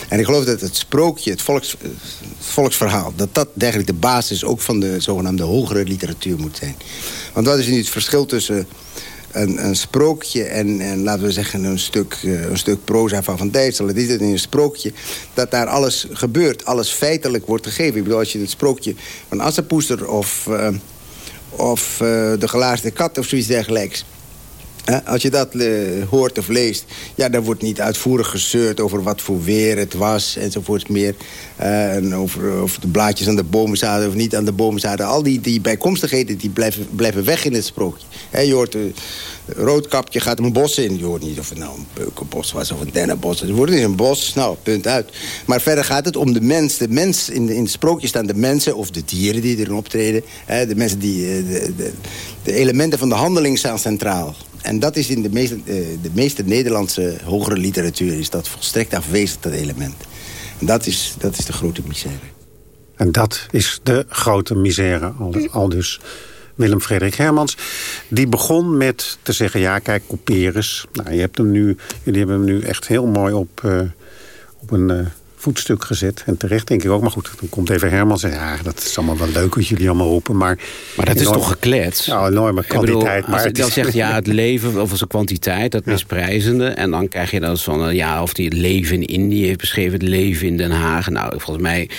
En ik geloof dat het sprookje, het, volks, het volksverhaal... dat dat eigenlijk de basis ook van de zogenaamde hogere literatuur moet zijn. Want wat is nu het verschil tussen een, een sprookje en, en, laten we zeggen een stuk, uh, een stuk proza van Van Dijssel. Het is het in een sprookje dat daar alles gebeurt. Alles feitelijk wordt gegeven. Ik bedoel, als je het sprookje van Assepoester of, uh, of uh, de gelaarste kat of zoiets dergelijks... Als je dat hoort of leest, ja, dan wordt niet uitvoerig gezeurd over wat voor weer het was enzovoorts meer. Uh, en over of de blaadjes aan de bomen zaten of niet aan de bomen zaten. Al die, die bijkomstigheden die blijven, blijven weg in het sprookje. je hoort een roodkapje gaat een bos in. Je hoort niet of het nou een beukenbos was of een dennenbos. Het wordt niet een bos, nou, punt uit. Maar verder gaat het om de mens. De mens in, in het sprookje staan de mensen of de dieren die erin optreden. de mensen die, eh, de, de, de elementen van de handeling staan centraal. En dat is in de meeste, uh, de meeste Nederlandse hogere literatuur... is dat volstrekt afwezig, dat element. En dat is, dat is de grote misère. En dat is de grote misère, al, al dus Willem Frederik Hermans. Die begon met te zeggen, ja, kijk, Couperus. Nou, je hebt hem nu, jullie hebben hem nu echt heel mooi op, uh, op een uh, voetstuk gezet. En terecht denk ik ook. Maar goed, dan komt even Herman en zegt... ja, dat is allemaal wel leuk wat jullie allemaal roepen. Maar, maar dat is toch geklets? Ja, enorme kwantiteit. maar als je dan zegt, ja, het leven of zijn kwantiteit, dat misprijzende. En dan krijg je dan van, eh, ja, of die het leven in Indië heeft beschreven... het leven in Den Haag. Nou, volgens mij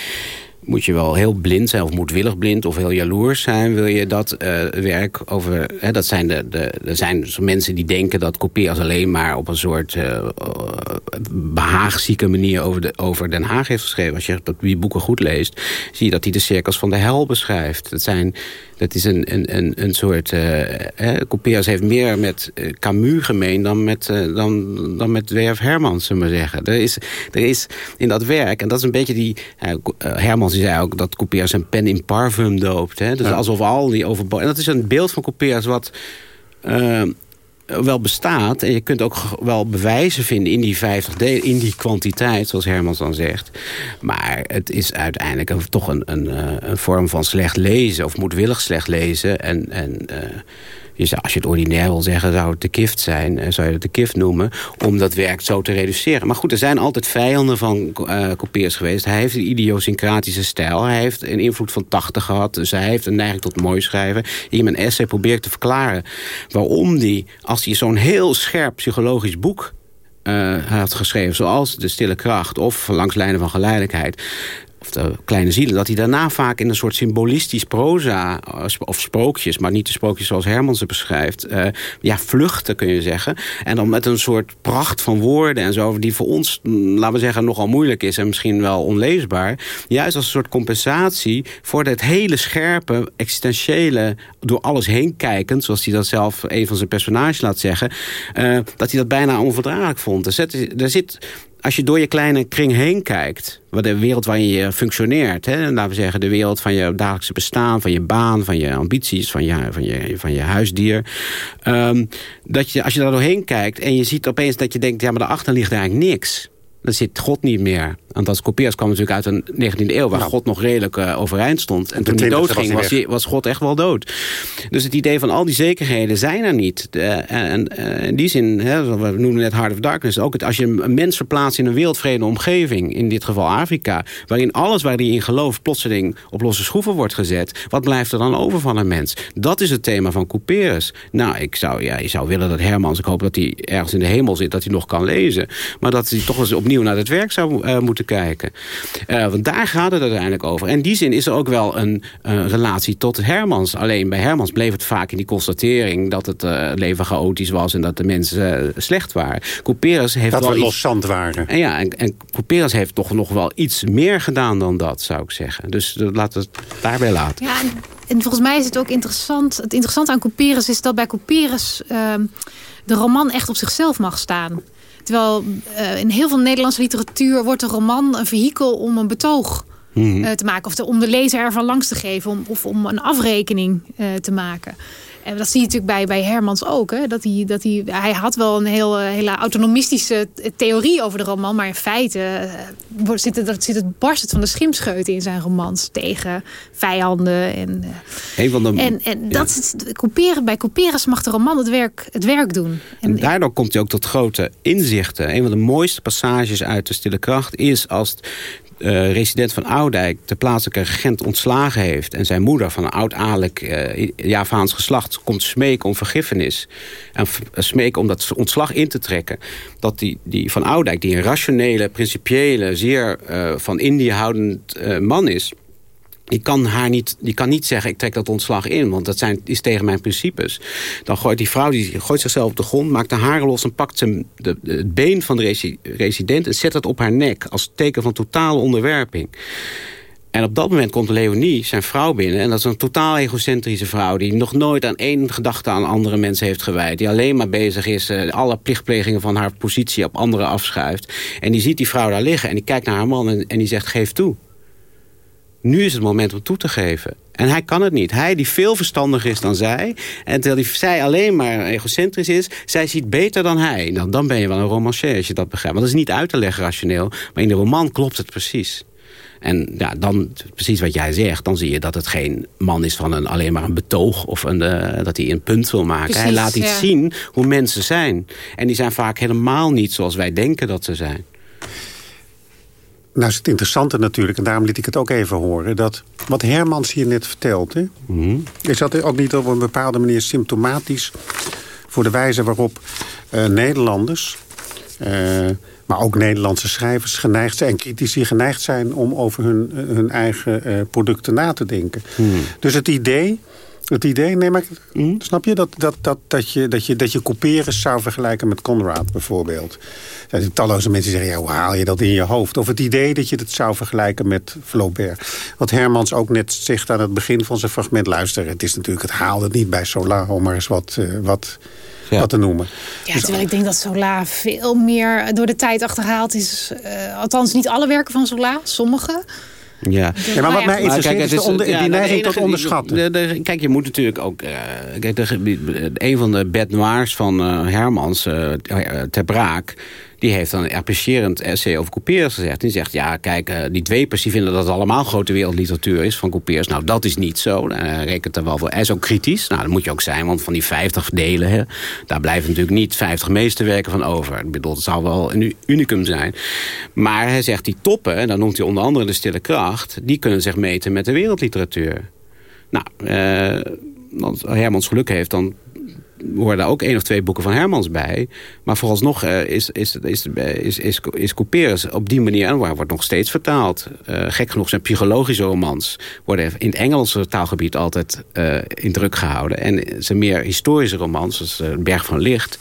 moet je wel heel blind zijn, of moedwillig blind... of heel jaloers zijn, wil je dat uh, werk over... Hè, dat zijn de, de, er zijn dus mensen die denken dat Copias alleen maar... op een soort uh, behaagzieke manier over, de, over Den Haag heeft geschreven. Als je dat, die boeken goed leest, zie je dat hij de cirkels van de hel beschrijft. Dat zijn dat is een, een, een, een soort... Uh, heeft meer met Camus gemeen dan met, dan, dan met W.F. Hermans, zullen we zeggen. Er is, er is in dat werk, en dat is een beetje die... Uh, Hermans zei ook dat Couperus zijn pen in parfum doopt. Hè? Dus alsof al die overbo En dat is een beeld van Couperus wat wel bestaat. En je kunt ook wel bewijzen vinden in die 50 delen, in die kwantiteit, zoals Hermans dan zegt. Maar het is uiteindelijk een, toch een, een, eh, een, vorm van slecht lezen, of moedwillig slecht lezen. En, en uh, je zou, als je het ordinair wil zeggen, zou het de kift zijn. Eh, zou je het de kift noemen, om dat werk zo te reduceren. Maar goed, er zijn altijd vijanden van uh, geweest. Hij heeft een idiosyncratische stijl. Hij heeft een invloed van 80 gehad. Dus hij heeft een neiging tot mooi schrijven. In mijn essay probeer ik te verklaren waarom die, als hij zo'n heel scherp psychologisch boek uh, had geschreven... zoals De Stille Kracht of Langs Lijnen van Geleidelijkheid of de kleine zielen... dat hij daarna vaak in een soort symbolistisch proza... Eh, of sprookjes, maar niet de sprookjes zoals Herman ze beschrijft... Uh, ja, vluchten kun je zeggen. En dan met een soort pracht van woorden en zo... die voor ons, mm, laten we zeggen, nogal moeilijk is... en misschien wel onleesbaar. Juist als een soort compensatie voor het hele scherpe, existentiële... door alles heen kijkend, zoals hij dat zelf een van zijn personages laat zeggen... Uh, dat hij dat bijna onverdraaglijk vond. Er zit, er zit als je door je kleine kring heen kijkt... wat de wereld waarin je functioneert... Hè, laten we zeggen de wereld van je dagelijkse bestaan... van je baan, van je ambities, van je, van je, van je huisdier... Um, dat je, als je daar doorheen kijkt en je ziet opeens dat je denkt... ja, maar daarachter ligt eigenlijk niks... dan zit God niet meer. Want als Copernicus kwam natuurlijk uit een 19e eeuw... waar God nog redelijk uh, overeind stond. En toen hij doodging, was, was, was, God echt wel dood. Dus het idee van al die zekerheden zijn er niet. Uh, en uh, in die zin, hè, we noemen net Heart of Darkness... ook het, als je een mens verplaatst in een wereldvrede omgeving... in dit geval Afrika... waarin alles waar hij in gelooft plotseling op losse schroeven wordt gezet... wat blijft er dan over van een mens? Dat is het thema van Couperus. Nou, ik zou, ja, je zou willen dat Hermans... ik hoop dat hij ergens in de hemel zit, dat hij nog kan lezen... maar dat hij toch eens opnieuw naar het werk zou moeten kijken. Uh, want daar gaat het uiteindelijk over. En in die zin is er ook wel een uh, relatie tot Hermans. Alleen bij Hermans bleef het vaak in die constatering... dat het uh, leven chaotisch was en dat de mensen slecht waren. Couperus heeft dat wel we iets... loszand waren. En ja, en, en Couperus heeft toch nog wel iets meer gedaan dan dat, zou ik zeggen. Dus laten we het daarbij laten. Ja, en, en, volgens mij is het ook interessant... Het interessante aan Couperus is dat bij Couperus... Ehm, de roman echt op zichzelf mag staan. Terwijl uh, in heel veel Nederlandse literatuur wordt een roman een vehikel om een betoog mm -hmm. uh, te maken. Of te, om de lezer ervan langs te geven. Om, of om een afrekening uh, te maken. En dat zie je natuurlijk bij, bij Hermans ook. Hè? Dat hij, dat hij, hij had wel een heel, hele autonomistische theorie over de roman. Maar in feite uh, zit, het, zit het barst van de schimpscheuten in zijn romans. Tegen vijanden. En, uh, van de, en, en dat is, couperen, bij Couperus mag de roman het werk, het werk doen. En, en daardoor komt hij ook tot grote inzichten. Een van de mooiste passages uit De Stille Kracht is als uh, resident van Oudijk de plaatselijke regent ontslagen heeft... en zijn moeder van een oud-adellijk uh, Javaans geslacht komt smeken om vergiffenis... en smeken om dat ontslag in te trekken... dat die, die van Oudijk, die een rationele, principiële... zeer van Indië houdend man is... Die kan, haar niet, die kan niet zeggen, ik trek dat ontslag in, want dat zijn, is tegen mijn principes. Dan gooit die vrouw, die gooit zichzelf op de grond, maakt de haren los... en pakt de, het been van de resi, resident en zet het op haar nek... als teken van totale onderwerping. En op dat moment komt Leonie, zijn vrouw, binnen. En dat is een totaal egocentrische vrouw... die nog nooit aan één gedachte aan andere mensen heeft gewijd. Die alleen maar bezig is uh, alle plichtplegingen van haar positie op anderen afschuift. En die ziet die vrouw daar liggen en die kijkt naar haar man en, en die zegt, geef toe. Nu is het moment om toe te geven. En hij kan het niet. Hij die veel verstandiger is dan zij. En terwijl die, zij alleen maar egocentrisch is. Zij ziet beter dan hij. Nou, dan ben je wel een romancier als je dat begrijpt. Want dat is niet uit te leggen rationeel. Maar in de roman klopt het precies. En ja, dan, precies wat jij zegt, dan zie je dat het geen man is van een, alleen maar een betoog... of een, uh, dat hij een punt wil maken. Precies, hij laat iets zien hoe mensen zijn. En die zijn vaak helemaal niet zoals wij denken dat ze zijn. Nou is het interessante natuurlijk, en daarom liet ik het ook even horen... dat wat Hermans hier net vertelt... Hè, is dat ook niet op een bepaalde manier symptomatisch... voor de wijze waarop uh, Nederlanders... Uh, maar ook Nederlandse schrijvers geneigd zijn... en critici geneigd zijn om over hun, hun eigen uh, producten na te denken. Hmm. Dus het idee het idee, nee, maar mm. snap je dat, dat, dat, dat, je, dat, je, dat je kopiëren zou vergelijken met Conrad bijvoorbeeld? Er zijn talloze mensen die zeggen, ja, hoe haal je dat in je hoofd? Of het idee dat je het zou vergelijken met Flaubert. Wat Hermans ook net zegt aan het begin van zijn fragment. Luister, het is natuurlijk, het haalde niet bij Solar, om maar eens wat, uh, wat, ja. wat te noemen. Ja, terwijl ik denk dat Sola veel meer door de tijd achterhaald is. Uh, althans, niet alle werken van Sola, sommige. Ja. ja, maar wat mij interesseert is, is, de onder, ja, die neiging tot onderschatten. De, de, kijk, je moet natuurlijk ook... Uh, kijk, de, een van de bed noirs van uh, Hermans, uh, ter braak die heeft dan een apprecierend essay over couperus gezegd. Die zegt, ja, kijk, uh, die dwepers die vinden dat het allemaal grote wereldliteratuur is van couperus. Nou, dat is niet zo. Hij rekent er wel voor. Hij is ook kritisch. Nou, dat moet je ook zijn, want van die 50 delen... Hè, daar blijven natuurlijk niet 50 meesterwerken van over. Ik bedoel, het zou wel een unicum zijn. Maar hij zegt, die toppen, en dan noemt hij onder andere de stille kracht... die kunnen zich meten met de wereldliteratuur. Nou, uh, want Hermans geluk heeft, dan daar ook één of twee boeken van Hermans bij. Maar vooralsnog uh, is, is, is, is, is, is Couperus op die manier... en waar wordt nog steeds vertaald. Uh, gek genoeg zijn psychologische romans... worden in het Engelse taalgebied altijd uh, in druk gehouden. En zijn meer historische romans, zoals Berg van Licht...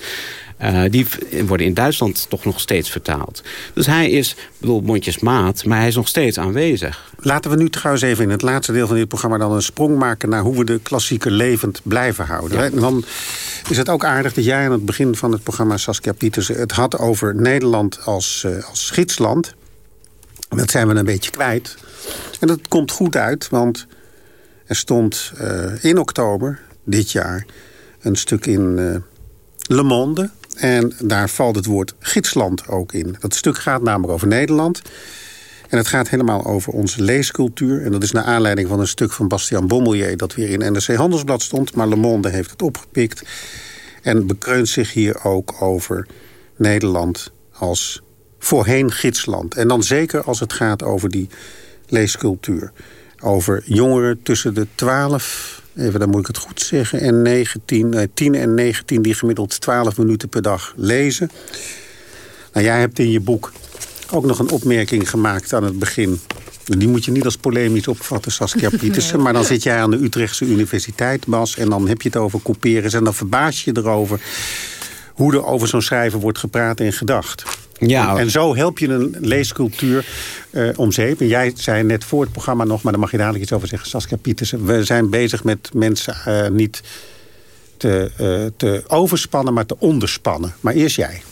Uh, die worden in Duitsland toch nog steeds vertaald. Dus hij is, bedoel, mondjesmaat, maar hij is nog steeds aanwezig. Laten we nu trouwens even in het laatste deel van dit programma... dan een sprong maken naar hoe we de klassieker levend blijven houden. Ja. Dan is het ook aardig dat jij aan het begin van het programma... Saskia Pieters het had over Nederland als, uh, als gidsland. Dat zijn we een beetje kwijt. En dat komt goed uit, want er stond uh, in oktober dit jaar... een stuk in Le Monde en daar valt het woord gidsland ook in. Dat stuk gaat namelijk over Nederland. En het gaat helemaal over onze leescultuur. En dat is naar aanleiding van een stuk van Bastiaan Bommelier... dat weer in NRC Handelsblad stond. Maar Le Monde heeft het opgepikt. En bekreunt zich hier ook over Nederland als voorheen gidsland. En dan zeker als het gaat over die leescultuur. Over jongeren tussen de 12 even dan moet ik het goed zeggen, en 19, 10 en 19 die gemiddeld 12 minuten per dag lezen. Nou, jij hebt in je boek ook nog een opmerking gemaakt aan het begin. Die moet je niet als polemisch opvatten, Saskia Pietersen. Maar dan zit jij aan de Utrechtse Universiteit, Bas... en dan heb je het over kopiëren en dan verbaas je erover... hoe er over zo'n schrijver wordt gepraat en gedacht. Ja. En, zo help je een leescultuur uh, om zeep. En jij zei net voor het programma nog, maar daar mag je dadelijk iets over zeggen, Saskia Pietersen. We zijn bezig met mensen uh, niet te, uh, te overspannen, maar te onderspannen. Maar eerst jij.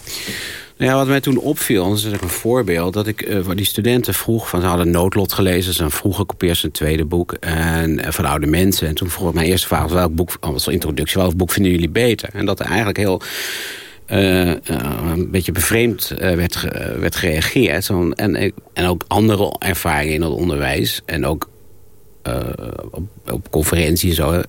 Ja, wat mij toen opviel, dat is een voorbeeld... dat ik uh, die studenten vroeg, van, ze hadden Noodlot gelezen... ze vroeger kopieerd zijn tweede boek en, van oude mensen. En toen vroeg ik mijn eerste vraag, welk boek, als introductie... welk boek vinden jullie beter? En dat er eigenlijk heel uh, uh, een beetje bevreemd uh, werd, werd gereageerd. En, en ook andere ervaringen in het onderwijs. En ook op, op conferenties en zo.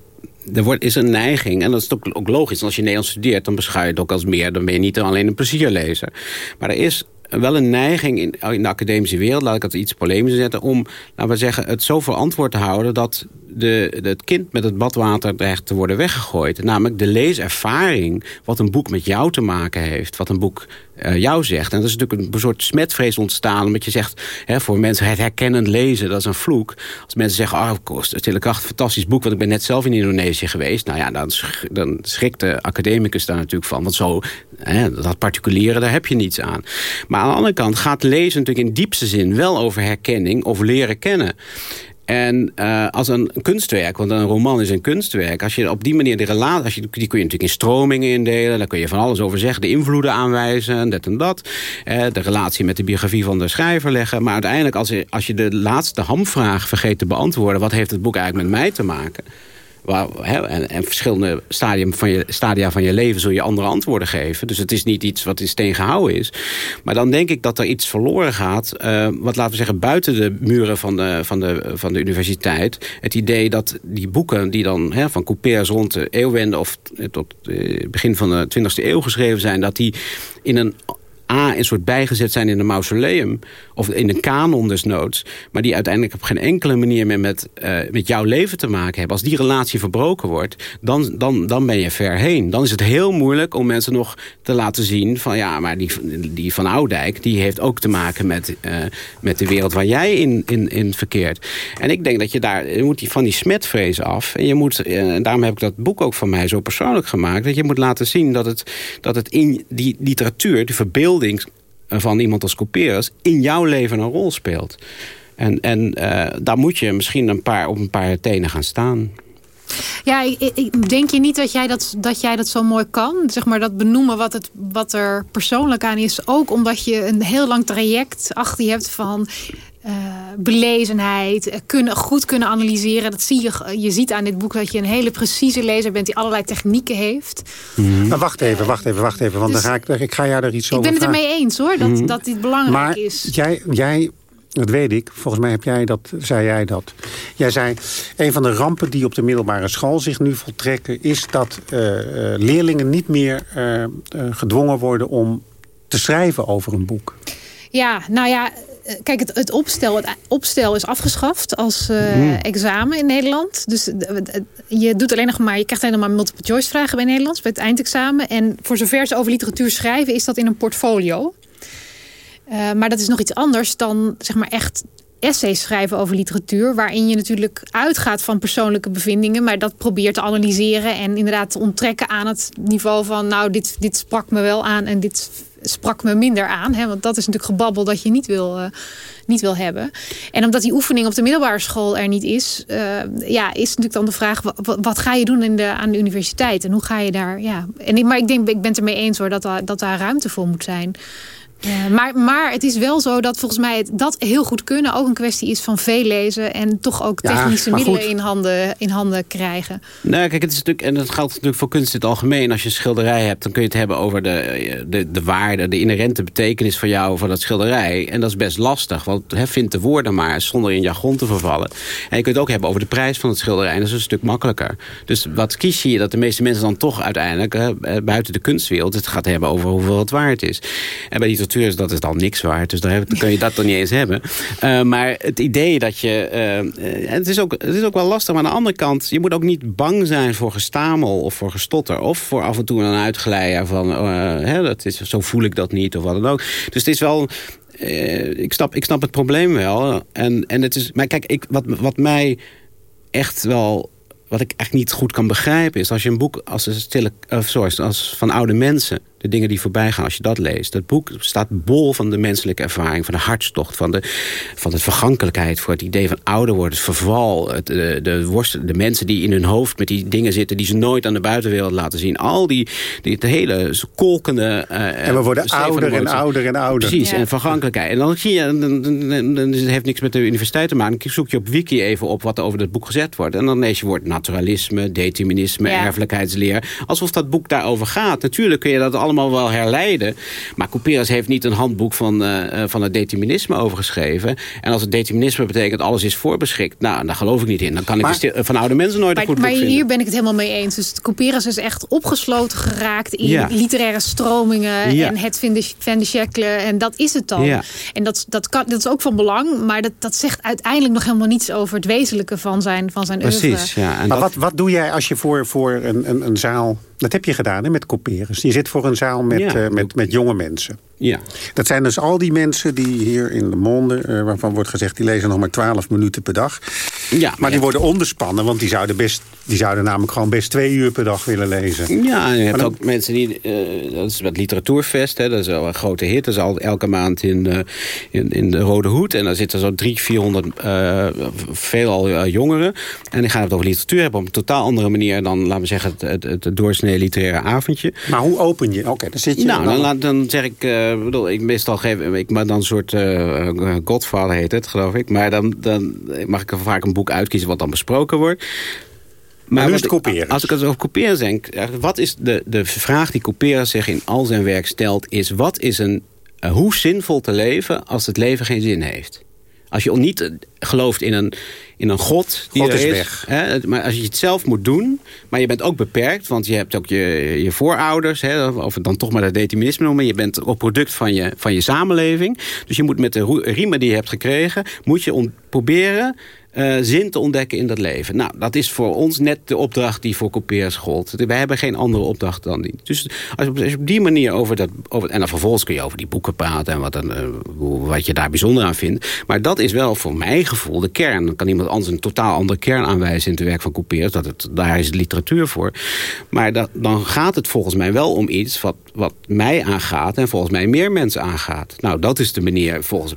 Er wordt, is een neiging, en dat is ook, ook logisch. Als je Nederlands studeert, dan beschouw je het ook als meer. Dan ben je niet alleen een plezierlezer. Maar er is wel een neiging in, in de academische wereld... laat ik het iets polemisch zetten... om, laten we zeggen, het zo verantwoord te houden... dat de, het kind met het badwater dreigt te worden weggegooid. Namelijk de leeservaring, wat een boek met jou te maken heeft... wat een boek uh, jou zegt. En dat is natuurlijk een soort smetvrees ontstaan... omdat je zegt, hè, voor mensen het herkennend lezen, dat is een vloek. Als mensen zeggen, oh, Stille Kracht, fantastisch boek... want ik ben net zelf in Indonesië geweest. Nou ja, dan, dan schrikt de academicus daar natuurlijk van. Want zo, hè, dat particuliere, daar heb je niets aan. Maar aan de andere kant gaat lezen natuurlijk in diepste zin... wel over herkenning of leren kennen. En uh, als een kunstwerk, want een roman is een kunstwerk... als je op die manier de relatie... Als je, die kun je natuurlijk in stromingen indelen... daar kun je van alles over zeggen, de invloeden aanwijzen, dat en dat. Uh, de relatie met de biografie van de schrijver leggen. Maar uiteindelijk, als je, als je de laatste hamvraag vergeet te beantwoorden... wat heeft het boek eigenlijk met mij te maken... Waar, en, en, verschillende stadium van je, stadia van je leven zul je andere antwoorden geven. Dus het is niet iets wat in steen gehouden is. Maar dan denk ik dat er iets verloren gaat. Uh, wat laten we zeggen buiten de muren van de, van, de, van de universiteit. Het idee dat die boeken die dan van Couperus rond de eeuwwende... of tot het begin van de 20e eeuw geschreven zijn... dat die in een A, een soort bijgezet zijn in een mausoleum... of in een kanon desnoods... maar die uiteindelijk op geen enkele manier meer met, uh, met jouw leven te maken hebben. Als die relatie verbroken wordt, dan, dan, dan ben je ver heen. Dan is het heel moeilijk om mensen nog te laten zien... van ja, maar die, die Van Oudijk... die heeft ook te maken met, uh, met de wereld waar jij in, in, in verkeert. En ik denk dat je daar... je moet van die smetvrees af. En je moet, uh, en daarom heb ik dat boek ook van mij zo persoonlijk gemaakt... dat je moet laten zien dat het, dat het in die literatuur... die verbeelding van iemand als Couperus... in jouw leven een rol speelt. En, en uh, daar moet je misschien een paar, op een paar tenen gaan staan. Ja, ik, ik, denk je niet dat jij dat, dat jij dat zo mooi kan? Zeg maar dat benoemen wat, het, wat er persoonlijk aan is. Ook omdat je een heel lang traject achter je hebt van... Uh, belezenheid, kunnen, goed kunnen analyseren. Dat zie je, je ziet aan dit boek dat je een hele precieze lezer bent... die allerlei technieken heeft. Mm. Maar wacht even, wacht even, wacht even. Want dus, dan ga ik, ik ga jou er iets over Ik ben het ermee eens hoor, dat, mm. dat dit belangrijk maar is. Jij, jij dat weet ik. Volgens mij heb jij dat, zei jij dat. Jij zei, een van de rampen die op de middelbare school zich nu voltrekken... is dat uh, leerlingen niet meer uh, gedwongen worden om te schrijven over een boek. Ja, nou ja, kijk, het, het, opstel, het opstel is afgeschaft als uh, mm. examen in Nederland. Dus je doet alleen nog maar, je krijgt alleen nog maar multiple choice vragen bij Nederlands, bij het eindexamen. En voor zover ze over literatuur schrijven, is dat in een portfolio. Uh, maar dat is nog iets anders dan zeg maar echt essays schrijven over literatuur... waarin je natuurlijk uitgaat van persoonlijke bevindingen... maar dat probeert te analyseren en inderdaad te onttrekken aan het niveau van... nou, dit, dit sprak me wel aan en dit sprak me minder aan. Hè? Want dat is natuurlijk gebabbel dat je niet wil, uh, niet wil hebben. En omdat die oefening op de middelbare school er niet is... Uh, ja, is natuurlijk dan de vraag... wat, wat ga je doen in de, aan de universiteit? En hoe ga je daar... Ja. En ik, maar ik denk, ik ben het ermee eens hoor... dat, dat daar ruimte voor moet zijn... Maar, maar het is wel zo dat volgens mij het, dat heel goed kunnen ook een kwestie is van veel lezen en toch ook technische ja, middelen in handen, in handen krijgen. Nou, kijk, het is natuurlijk, en dat geldt natuurlijk voor kunst in het algemeen. Als je een schilderij hebt, dan kun je het hebben over de, de, de waarde, de inherente betekenis van jou van dat schilderij. En dat is best lastig, want he, vind de woorden maar zonder in jargon te vervallen. En je kunt het ook hebben over de prijs van het schilderij. En dat is een stuk makkelijker. Dus wat kies je dat de meeste mensen dan toch uiteindelijk, he, buiten de kunstwereld, het gaat hebben over hoeveel het waard is. En bij die dat is dan niks waard. Dus dan kun je dat dan niet eens hebben. Uh, maar het idee dat je... Uh, het, is ook, het is ook wel lastig. Maar aan de andere kant... je moet ook niet bang zijn voor gestamel of voor gestotter. Of voor af en toe een uitglijden van... Hè, dat is, zo voel ik dat niet of wat dan ook. Dus het is wel... ik, snap, ik snap het probleem wel. En, en het is, maar kijk, ik, wat, wat mij echt wel wat ik echt niet goed kan begrijpen is... als je een boek als, stille, sorry, als van oude mensen... de dingen die voorbij gaan, als je dat leest... dat boek staat bol van de menselijke ervaring... van de hartstocht, van de, van de vergankelijkheid... voor het idee van ouder worden, het verval... Het, de, de, worst, de mensen die in hun hoofd met die dingen zitten... die ze nooit aan de buitenwereld laten zien. Al die, die het hele kolkende... Uh, en we worden ouder en ouder en ouder. Precies, ja. en vergankelijkheid. En dan zie je, dan, heeft niks met de universiteit te maken. Ik zoek je op wiki even op wat er over dat boek gezet wordt. En dan lees je woord naturalisme, determinisme, ja. erfelijkheidsleer. Alsof dat boek daarover gaat. Natuurlijk kun je dat allemaal wel herleiden. Maar Couperus heeft niet een handboek van, uh, van het determinisme overgeschreven. En als het determinisme betekent alles is voorbeschikt. Nou, daar geloof ik niet in. Dan kan maar, ik van oude mensen nooit maar, een goed maar boek hier vinden. ben ik het helemaal mee eens. Dus Couperus is echt opgesloten geraakt in ja. literaire stromingen. Ja. En het Van de Scheckle. En dat is het dan. Ja. En dat, dat, kan, dat is ook van belang. Maar dat, dat zegt uiteindelijk nog helemaal niets over het wezenlijke van zijn, van zijn Precies, ja. maar dat... wat, wat doe jij als je voor, voor een, een, een zaal... Dat heb je gedaan hè, met Couperus. Je zit voor een zaal met, Ja. uh, met, met jonge mensen. Ja. Dat zijn dus al die mensen die hier in Le Monde... Uh, waarvan wordt gezegd, die lezen nog maar 12 minuten per dag. Ja, maar die worden onderspannen, want die zouden, best, die zouden namelijk gewoon best twee uur per dag willen lezen. Ja, en je hebt dan, ook mensen die... Uh, dat is het literatuurfest, hè, dat is al een grote hit. Dat is al elke maand in, uh, in, in de Rode Hoed. En daar zitten zo drie, vierhonderd uh, veelal jongeren. En die gaan het over literatuur hebben op een totaal andere manier... dan, laten we zeggen, het, het, het doorsnee literaire avondje. Maar hoe open je? Oké, okay, dan zit je... Nou, dan, dan, dan zeg ik... Bedoel, ik meestal geef ik maar dan een soort Godfather heet het, geloof ik. Maar dan, dan mag ik vaak een boek uitkiezen wat dan besproken wordt. Maar, maar wat, als ik het over kopiëren denk, wat is de, de vraag die Couperus zich in al zijn werk stelt, is wat is een, uh, hoe zinvol te leven als het leven geen zin heeft? Als je niet eh, gelooft in een, in een god die God er is is. weg. Hè, maar als je het zelf moet doen, maar je bent ook beperkt, want je hebt ook je, je voorouders, hè, of het dan toch maar dat determinisme noemen. Je bent ook product van je, van je samenleving. Dus je moet met de riemen die je hebt gekregen, moet je on- proberen eh, zin te ontdekken in dat leven. Nou, dat is voor ons net de opdracht die voor coupeers gold. Wij hebben geen andere opdracht dan die. Dus als je op, die manier over dat... Over, en dan vervolgens kun je over die boeken praten... en wat, dan, eh, wat je daar bijzonder aan vindt. Maar dat is wel voor mijn gevoel de kern. Dan kan iemand anders een totaal andere kern aanwijzen... in het werk van coupeers. Dat het, daar is literatuur voor. Maar dat, dan gaat het volgens mij wel om iets... Wat, wat mij aangaat en volgens mij meer mensen aangaat. Nou, dat is de manier volgens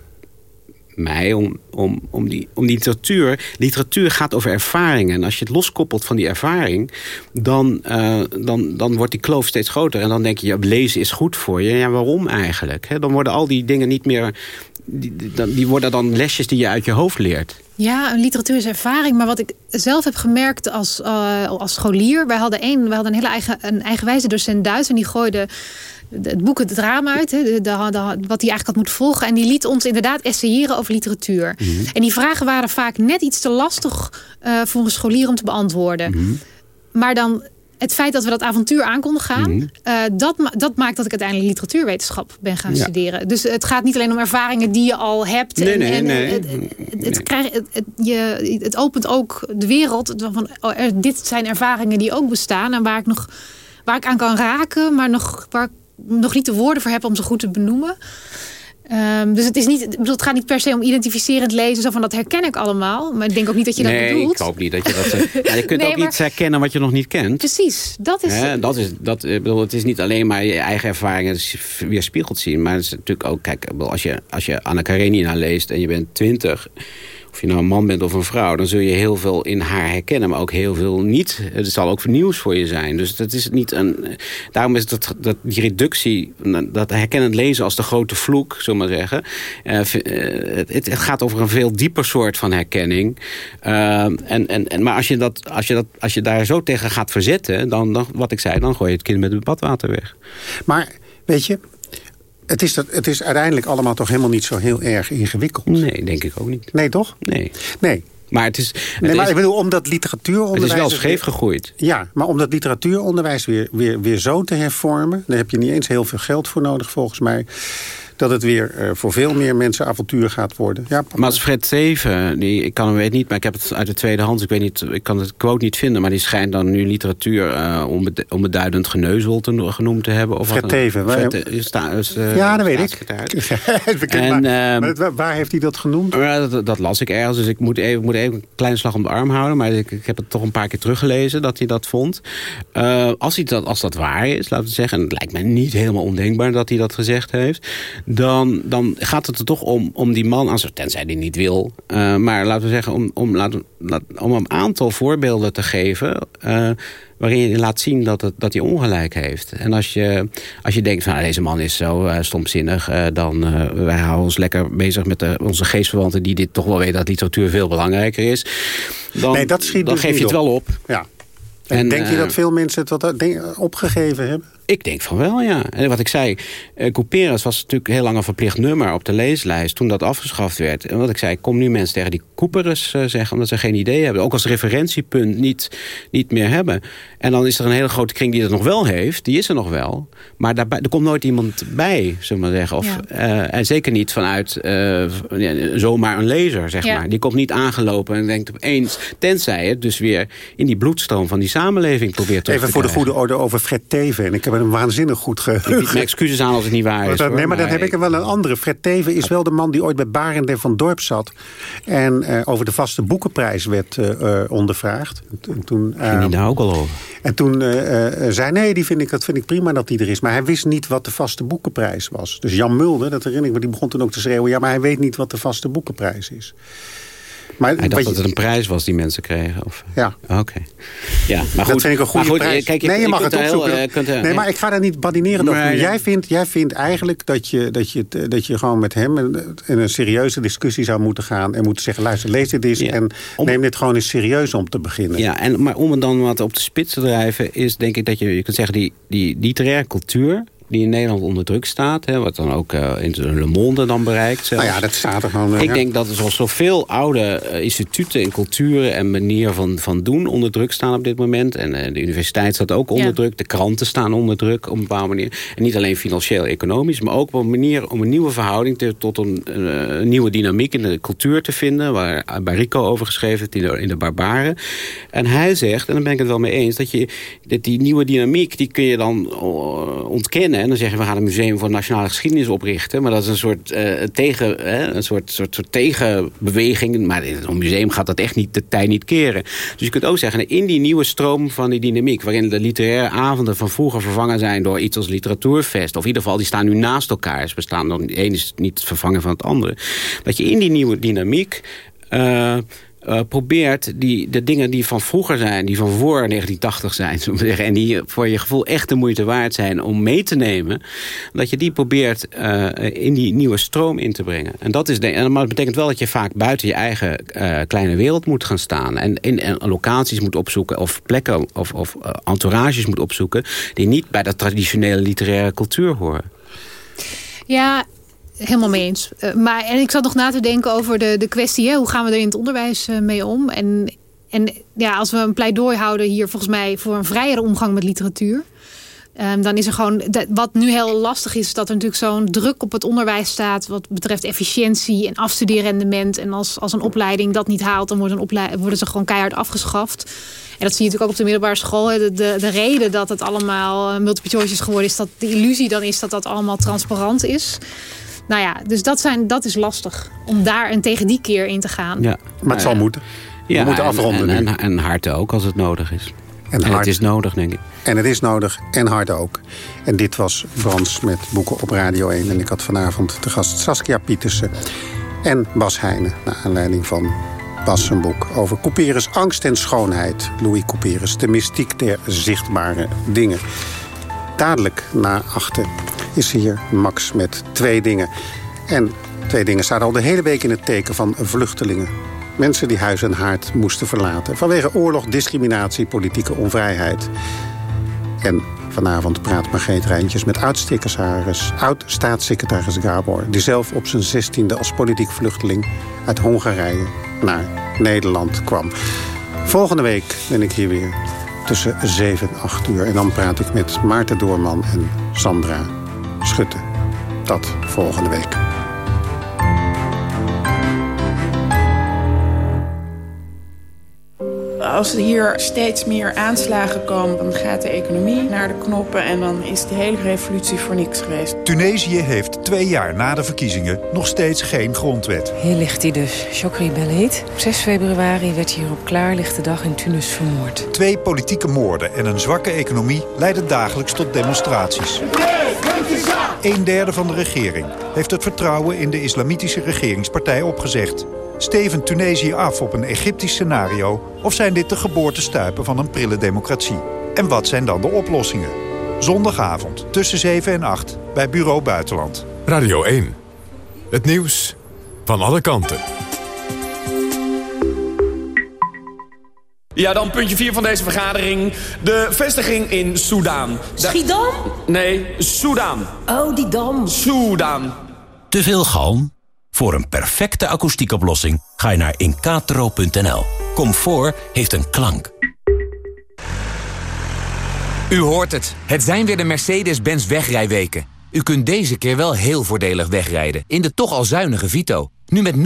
mij om, om, om, die, om die literatuur. Literatuur gaat over ervaringen. En als je het loskoppelt van die ervaring, dan, eh, dan, dan wordt die kloof steeds groter. En dan denk je, ja, lezen is goed voor je. Ja, waarom eigenlijk? Dan worden al die dingen niet meer. Die, die, worden dan lesjes die je uit je hoofd leert. Ja, een literatuur is ervaring. Maar wat ik zelf heb gemerkt als, eh, als scholier... wij hadden, een, wij hadden een hele eigen, een eigenwijze docent Duits... en die gooide het boek Het Drama uit, hè, de, de- de- wat hij eigenlijk had moeten volgen. En die liet ons inderdaad essayeren over literatuur. En die vragen waren vaak net iets te lastig eh, voor een scholier om te beantwoorden. Maar dan het feit dat we dat avontuur aan konden gaan... eh, dat, ma- dat maakt dat ik uiteindelijk literatuurwetenschap ben gaan Ja. studeren. Dus het gaat niet alleen om ervaringen die je al hebt. Nee, en, nee, en, nee. Het, het, het, krijg- het- je, het opent ook de wereld van... Oh, er, dit zijn ervaringen die ook bestaan... en waar ik, nog, waar ik aan kan raken... maar nog, waar ik nog niet de woorden voor heb om ze goed te benoemen... Ehm, dus het, is niet, ik bedoel, het gaat niet per se om identificerend lezen. Zo van dat herken ik allemaal. Maar ik denk ook niet dat je dat nee, bedoelt. ik hoop niet dat je dat... Ja, je kunt Nee, ook maar- iets herkennen wat je nog niet kent. Precies, dat is... Hè, dat is, dat, ik bedoel, het is niet alleen maar je eigen ervaringen weerspiegeld zien. Maar het is natuurlijk ook, kijk, als je, als je Anna Karenina leest en je bent twintig... of je nou een man bent of een vrouw... dan zul je heel veel in haar herkennen, maar ook heel veel niet. Het zal ook nieuws voor je zijn. Dus dat is niet een... Daarom is dat, die reductie, dat herkennend lezen als de grote vloek, zullen maar zeggen... eh, eh, het, het gaat over een veel dieper soort van herkenning. Eh, en, en, en, maar als je, dat, als, je dat, als je daar zo tegen gaat verzetten... Dan, dan, wat ik zei, dan gooi je het kind met het badwater weg. Maar weet je, het is, dat, het is uiteindelijk allemaal toch helemaal niet zo heel erg ingewikkeld. Nee, denk ik ook niet. Nee, toch? Nee. Nee. Maar het is... Het Nee, maar is, ik bedoel, omdat literatuuronderwijs... het is wel scheef gegroeid. Ja, maar om dat literatuuronderwijs weer, weer, weer zo te hervormen... daar heb je niet eens heel veel geld voor nodig, volgens mij... dat het weer eh, voor veel meer mensen avontuur gaat worden. Ja, Maar als Fred Teven, die, ik kan hem weet niet, maar ik heb het uit de tweede hand. Ik weet niet, ik kan het quote niet vinden, maar die schijnt dan nu literatuur uh, onbede, onbeduidend geneuzel te, genoemd te hebben. Of Fred wat Teven. Fred, is is, uh, ja, dat weet ik. En, maar, maar waar, waar heeft hij dat genoemd? Dat, dat, las ik ergens, dus ik moet even, moet even een kleine slag om de arm houden. Maar ik, ik heb het toch een paar keer teruggelezen dat hij dat vond. Als, hij dat, als dat waar is, laten we zeggen, en het lijkt mij niet helemaal ondenkbaar dat hij dat gezegd heeft... dan, dan gaat het er toch om, om die man, als, tenzij hij niet wil... Uh, maar laten we zeggen, om, om, om een aantal voorbeelden te geven... Uh, waarin je laat zien dat, het, dat hij ongelijk heeft. En als je, als je denkt, van, nou, deze man is zo uh, stomzinnig... Uh, dan uh, wij houden ons lekker bezig met de, onze geestverwanten... die dit toch wel weten dat literatuur veel belangrijker is... dan, nee, dat schiet dan dus geef je het wel op. Ja. En, en denk je dat veel mensen het wat opgegeven hebben? Ik denk van wel, ja. En wat ik zei, uh, Couperus was natuurlijk heel lang een verplicht nummer op de leeslijst... toen dat afgeschaft werd. En wat ik zei, kom nu mensen tegen die Couperus uh, zeggen... omdat ze geen idee hebben. Ook als referentiepunt niet, niet meer hebben. En dan is er een hele grote kring die dat nog wel heeft. Die is er nog wel. Maar daarbij, er komt nooit iemand bij, zullen we maar zeggen. Of, ja. uh, en zeker niet vanuit zomaar een lezer, zeg ja. maar. Die komt niet aangelopen en denkt opeens... tenzij het dus weer in die bloedstroom van die samenleving probeert te Even voor krijgen. de goede orde over Fred Teven. En ik heb een waanzinnig goed geheugen. Ik bied excuses aan als het niet waar is. Dat, hoor, nee, maar, maar dan heb ik er wel een andere. Fred Teven is wel de man die ooit bij Barend en van Dorp zat. En uh, over de vaste boekenprijs werd uh, ondervraagd. En toen, Ging die daar ook al over? En toen zei nee, die vind ik, dat vind ik prima dat die er is. Maar hij wist niet wat de vaste boekenprijs was. Dus Jan Mulder, dat herinner ik me, die begon toen ook te schreeuwen... ja, maar hij weet niet wat de vaste boekenprijs is. Maar, hij dacht dat het een prijs was die mensen kregen? Of? Ja. Oké. Okay. Ja, maar goed. Dat vind ik een goede goed, prijs. Kijk, nee, je mag het opzoeken. Heel, uh, kunt, uh, nee, maar ik ga daar niet badineren over. Nee, jij, vindt, jij vindt eigenlijk dat je, dat, je, dat je gewoon met hem in een serieuze discussie zou moeten gaan... en moeten zeggen, luister, lees dit eens... Ja. en om, neem dit gewoon eens serieus om te beginnen. Ja, en, maar om het dan wat op de spits te drijven... is denk ik dat je, je kunt zeggen, die, die literaire cultuur... die in Nederland onder druk staat. Hè, wat dan ook uh, in Le Monde dan bereikt. Nou ja, dat staat er gewoon. Ik denk dat er zoals zoveel oude uh, instituten en culturen en manieren van, van doen onder druk staan op dit moment. En uh, de universiteit staat ook onder ja. druk. De kranten staan onder druk op een bepaalde manier. En niet alleen financieel-economisch, maar ook op een manier om een nieuwe verhouding te, tot een, een, nieuwe dynamiek in de cultuur te vinden. Waar bij Rico over geschreven heeft in de, in de Barbaren. En hij zegt, en daar ben ik het wel mee eens, dat, je, dat die nieuwe dynamiek, die kun je dan ontkennen. En dan zeg je, we gaan een museum voor nationale geschiedenis oprichten. Maar dat is een soort, uh, tegen, hè, een soort, soort, soort tegenbeweging. Maar in een museum gaat dat echt niet de tijd niet keren. Dus je kunt ook zeggen, in die nieuwe stroom van die dynamiek... waarin de literaire avonden van vroeger vervangen zijn door iets als literatuurfest... of in ieder geval, die staan nu naast elkaar. Ze bestaan dan, de een is niet vervangen van het andere. Dat je in die nieuwe dynamiek... Uh, uh, probeert die, de dingen die van vroeger zijn... die van voor 1980 zijn, zo zeggen, en die voor je gevoel echt de moeite waard zijn... om mee te nemen, dat je die probeert uh, in die nieuwe stroom in te brengen. En dat, is de, en, maar dat betekent wel dat je vaak buiten je eigen uh, kleine wereld moet gaan staan... en, in, en locaties moet opzoeken of plekken of, of entourages moet opzoeken... die niet bij de traditionele literaire cultuur horen. Ja, Helemaal mee eens. Uh, maar, en ik zat nog na te denken over de, de kwestie... Hè, hoe gaan we er in het onderwijs uh, mee om? En, en ja, als we een pleidooi houden hier volgens mij... voor een vrijere omgang met literatuur... Um, dan is er gewoon, wat nu heel lastig is, dat er natuurlijk zo'n druk op het onderwijs staat wat betreft efficiëntie en afstudeerrendement. En als, als een opleiding dat niet haalt, dan worden, een worden ze gewoon keihard afgeschaft. En dat zie je natuurlijk ook op de middelbare school. De, de, de reden dat het allemaal multiple choice is geworden, is dat de illusie dan is dat dat allemaal transparant is. Nou ja, dus dat, zijn, dat is lastig. Om daar en tegen die keer in te gaan. Ja, maar het zal moeten. Ja, We moeten en, afronden en, nu. en, en hard ook als het nodig is. En, het is nodig, denk ik. En het is nodig en hard ook. En dit was Brans met Boeken op Radio 1. En ik had vanavond de gast Saskia Pietersen en Bas Heijnen. Naar aanleiding van Bas zijn boek over Couperus Angst en Schoonheid. Louis Couperus, de mystiek der zichtbare dingen. Dadelijk na achten is hier Max met twee dingen. En twee dingen staan al de hele week in het teken van vluchtelingen. Mensen die huis en haard moesten verlaten. Vanwege oorlog, discriminatie, politieke onvrijheid. En vanavond praat Margreet Rijntjes met oud-staatssecretaris oud Gabor... die zelf op zijn zestiende als politiek vluchteling uit Hongarije naar Nederland kwam. Volgende week ben ik hier weer tussen 7 en 8 uur. En dan praat ik met Maarten Doorman en Sandra Schutte. Dat volgende week. Als er hier steeds meer aanslagen komen, dan gaat de economie naar de knoppen... en dan is de hele revolutie voor niks geweest. Tunesië heeft twee jaar na de verkiezingen nog steeds geen grondwet. Hier ligt hij dus, Chokri Belheet. Op 6 februari werd hier op klaarlichte dag in Tunis vermoord. Twee politieke moorden en een zwakke economie leiden dagelijks tot demonstraties. Een derde van de regering heeft het vertrouwen in de islamitische regeringspartij opgezegd. Steven Tunesië af op een Egyptisch scenario... of zijn dit de geboortestuipen van een prille democratie? En wat zijn dan de oplossingen? Zondagavond tussen 7 en 8 bij Bureau Buitenland. Radio 1. Het nieuws van alle kanten. Ja, dan puntje 4 van deze vergadering. De vestiging in Soudaan. Da Schiedam? Nee, Soudaan. Oh, die dam. Soudaan. Te veel galm? Voor een perfecte akoestiekoplossing ga je naar incatro.nl. Comfort heeft een klank. U hoort het. Het zijn weer de Mercedes-Benz wegrijweken. U kunt deze keer wel heel voordelig wegrijden in de toch al zuinige Vito. Nu met 0%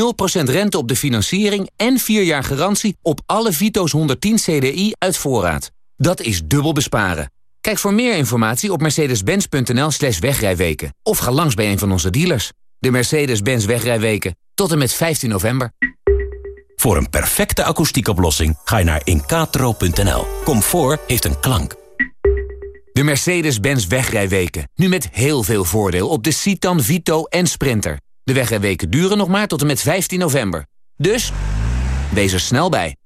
rente op de financiering en 4 jaar garantie op alle Vito's 110 CDI uit voorraad. Dat is dubbel besparen. Kijk voor meer informatie op mercedes-benz.nl slash wegrijweken. Of ga langs bij een van onze dealers. De Mercedes-Benz wegrijweken. Tot en met 15 november. Voor een perfecte akoestiekoplossing ga je naar incatro.nl. Comfort heeft een klank. De Mercedes-Benz wegrijweken. Nu met heel veel voordeel op de Citan, Vito en Sprinter. De wegrijweken duren nog maar tot en met 15 november. Dus, wees er snel bij.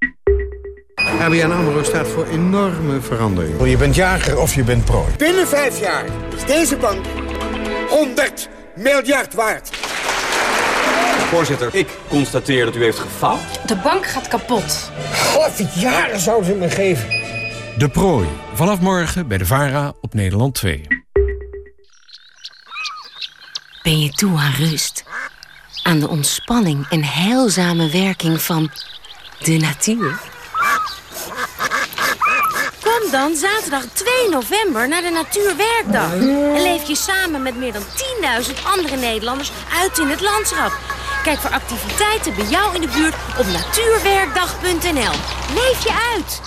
ABN AMRO staat voor enorme verandering. Je bent jager of je bent prooi. Binnen vijf jaar is deze bank 100 miljard waard. Voorzitter, ik constateer dat u heeft gefaald. De bank gaat kapot. God, die jaren zouden ze me geven. De prooi. Vanaf morgen bij de VARA op Nederland 2. Ben je toe aan rust? Aan de ontspanning en heilzame werking van de natuur? Kom dan zaterdag 2 november naar de Natuurwerkdag. En leef je samen met meer dan 10.000 andere Nederlanders uit in het landschap. Kijk voor activiteiten bij jou in de buurt op natuurwerkdag.nl. Leef je uit!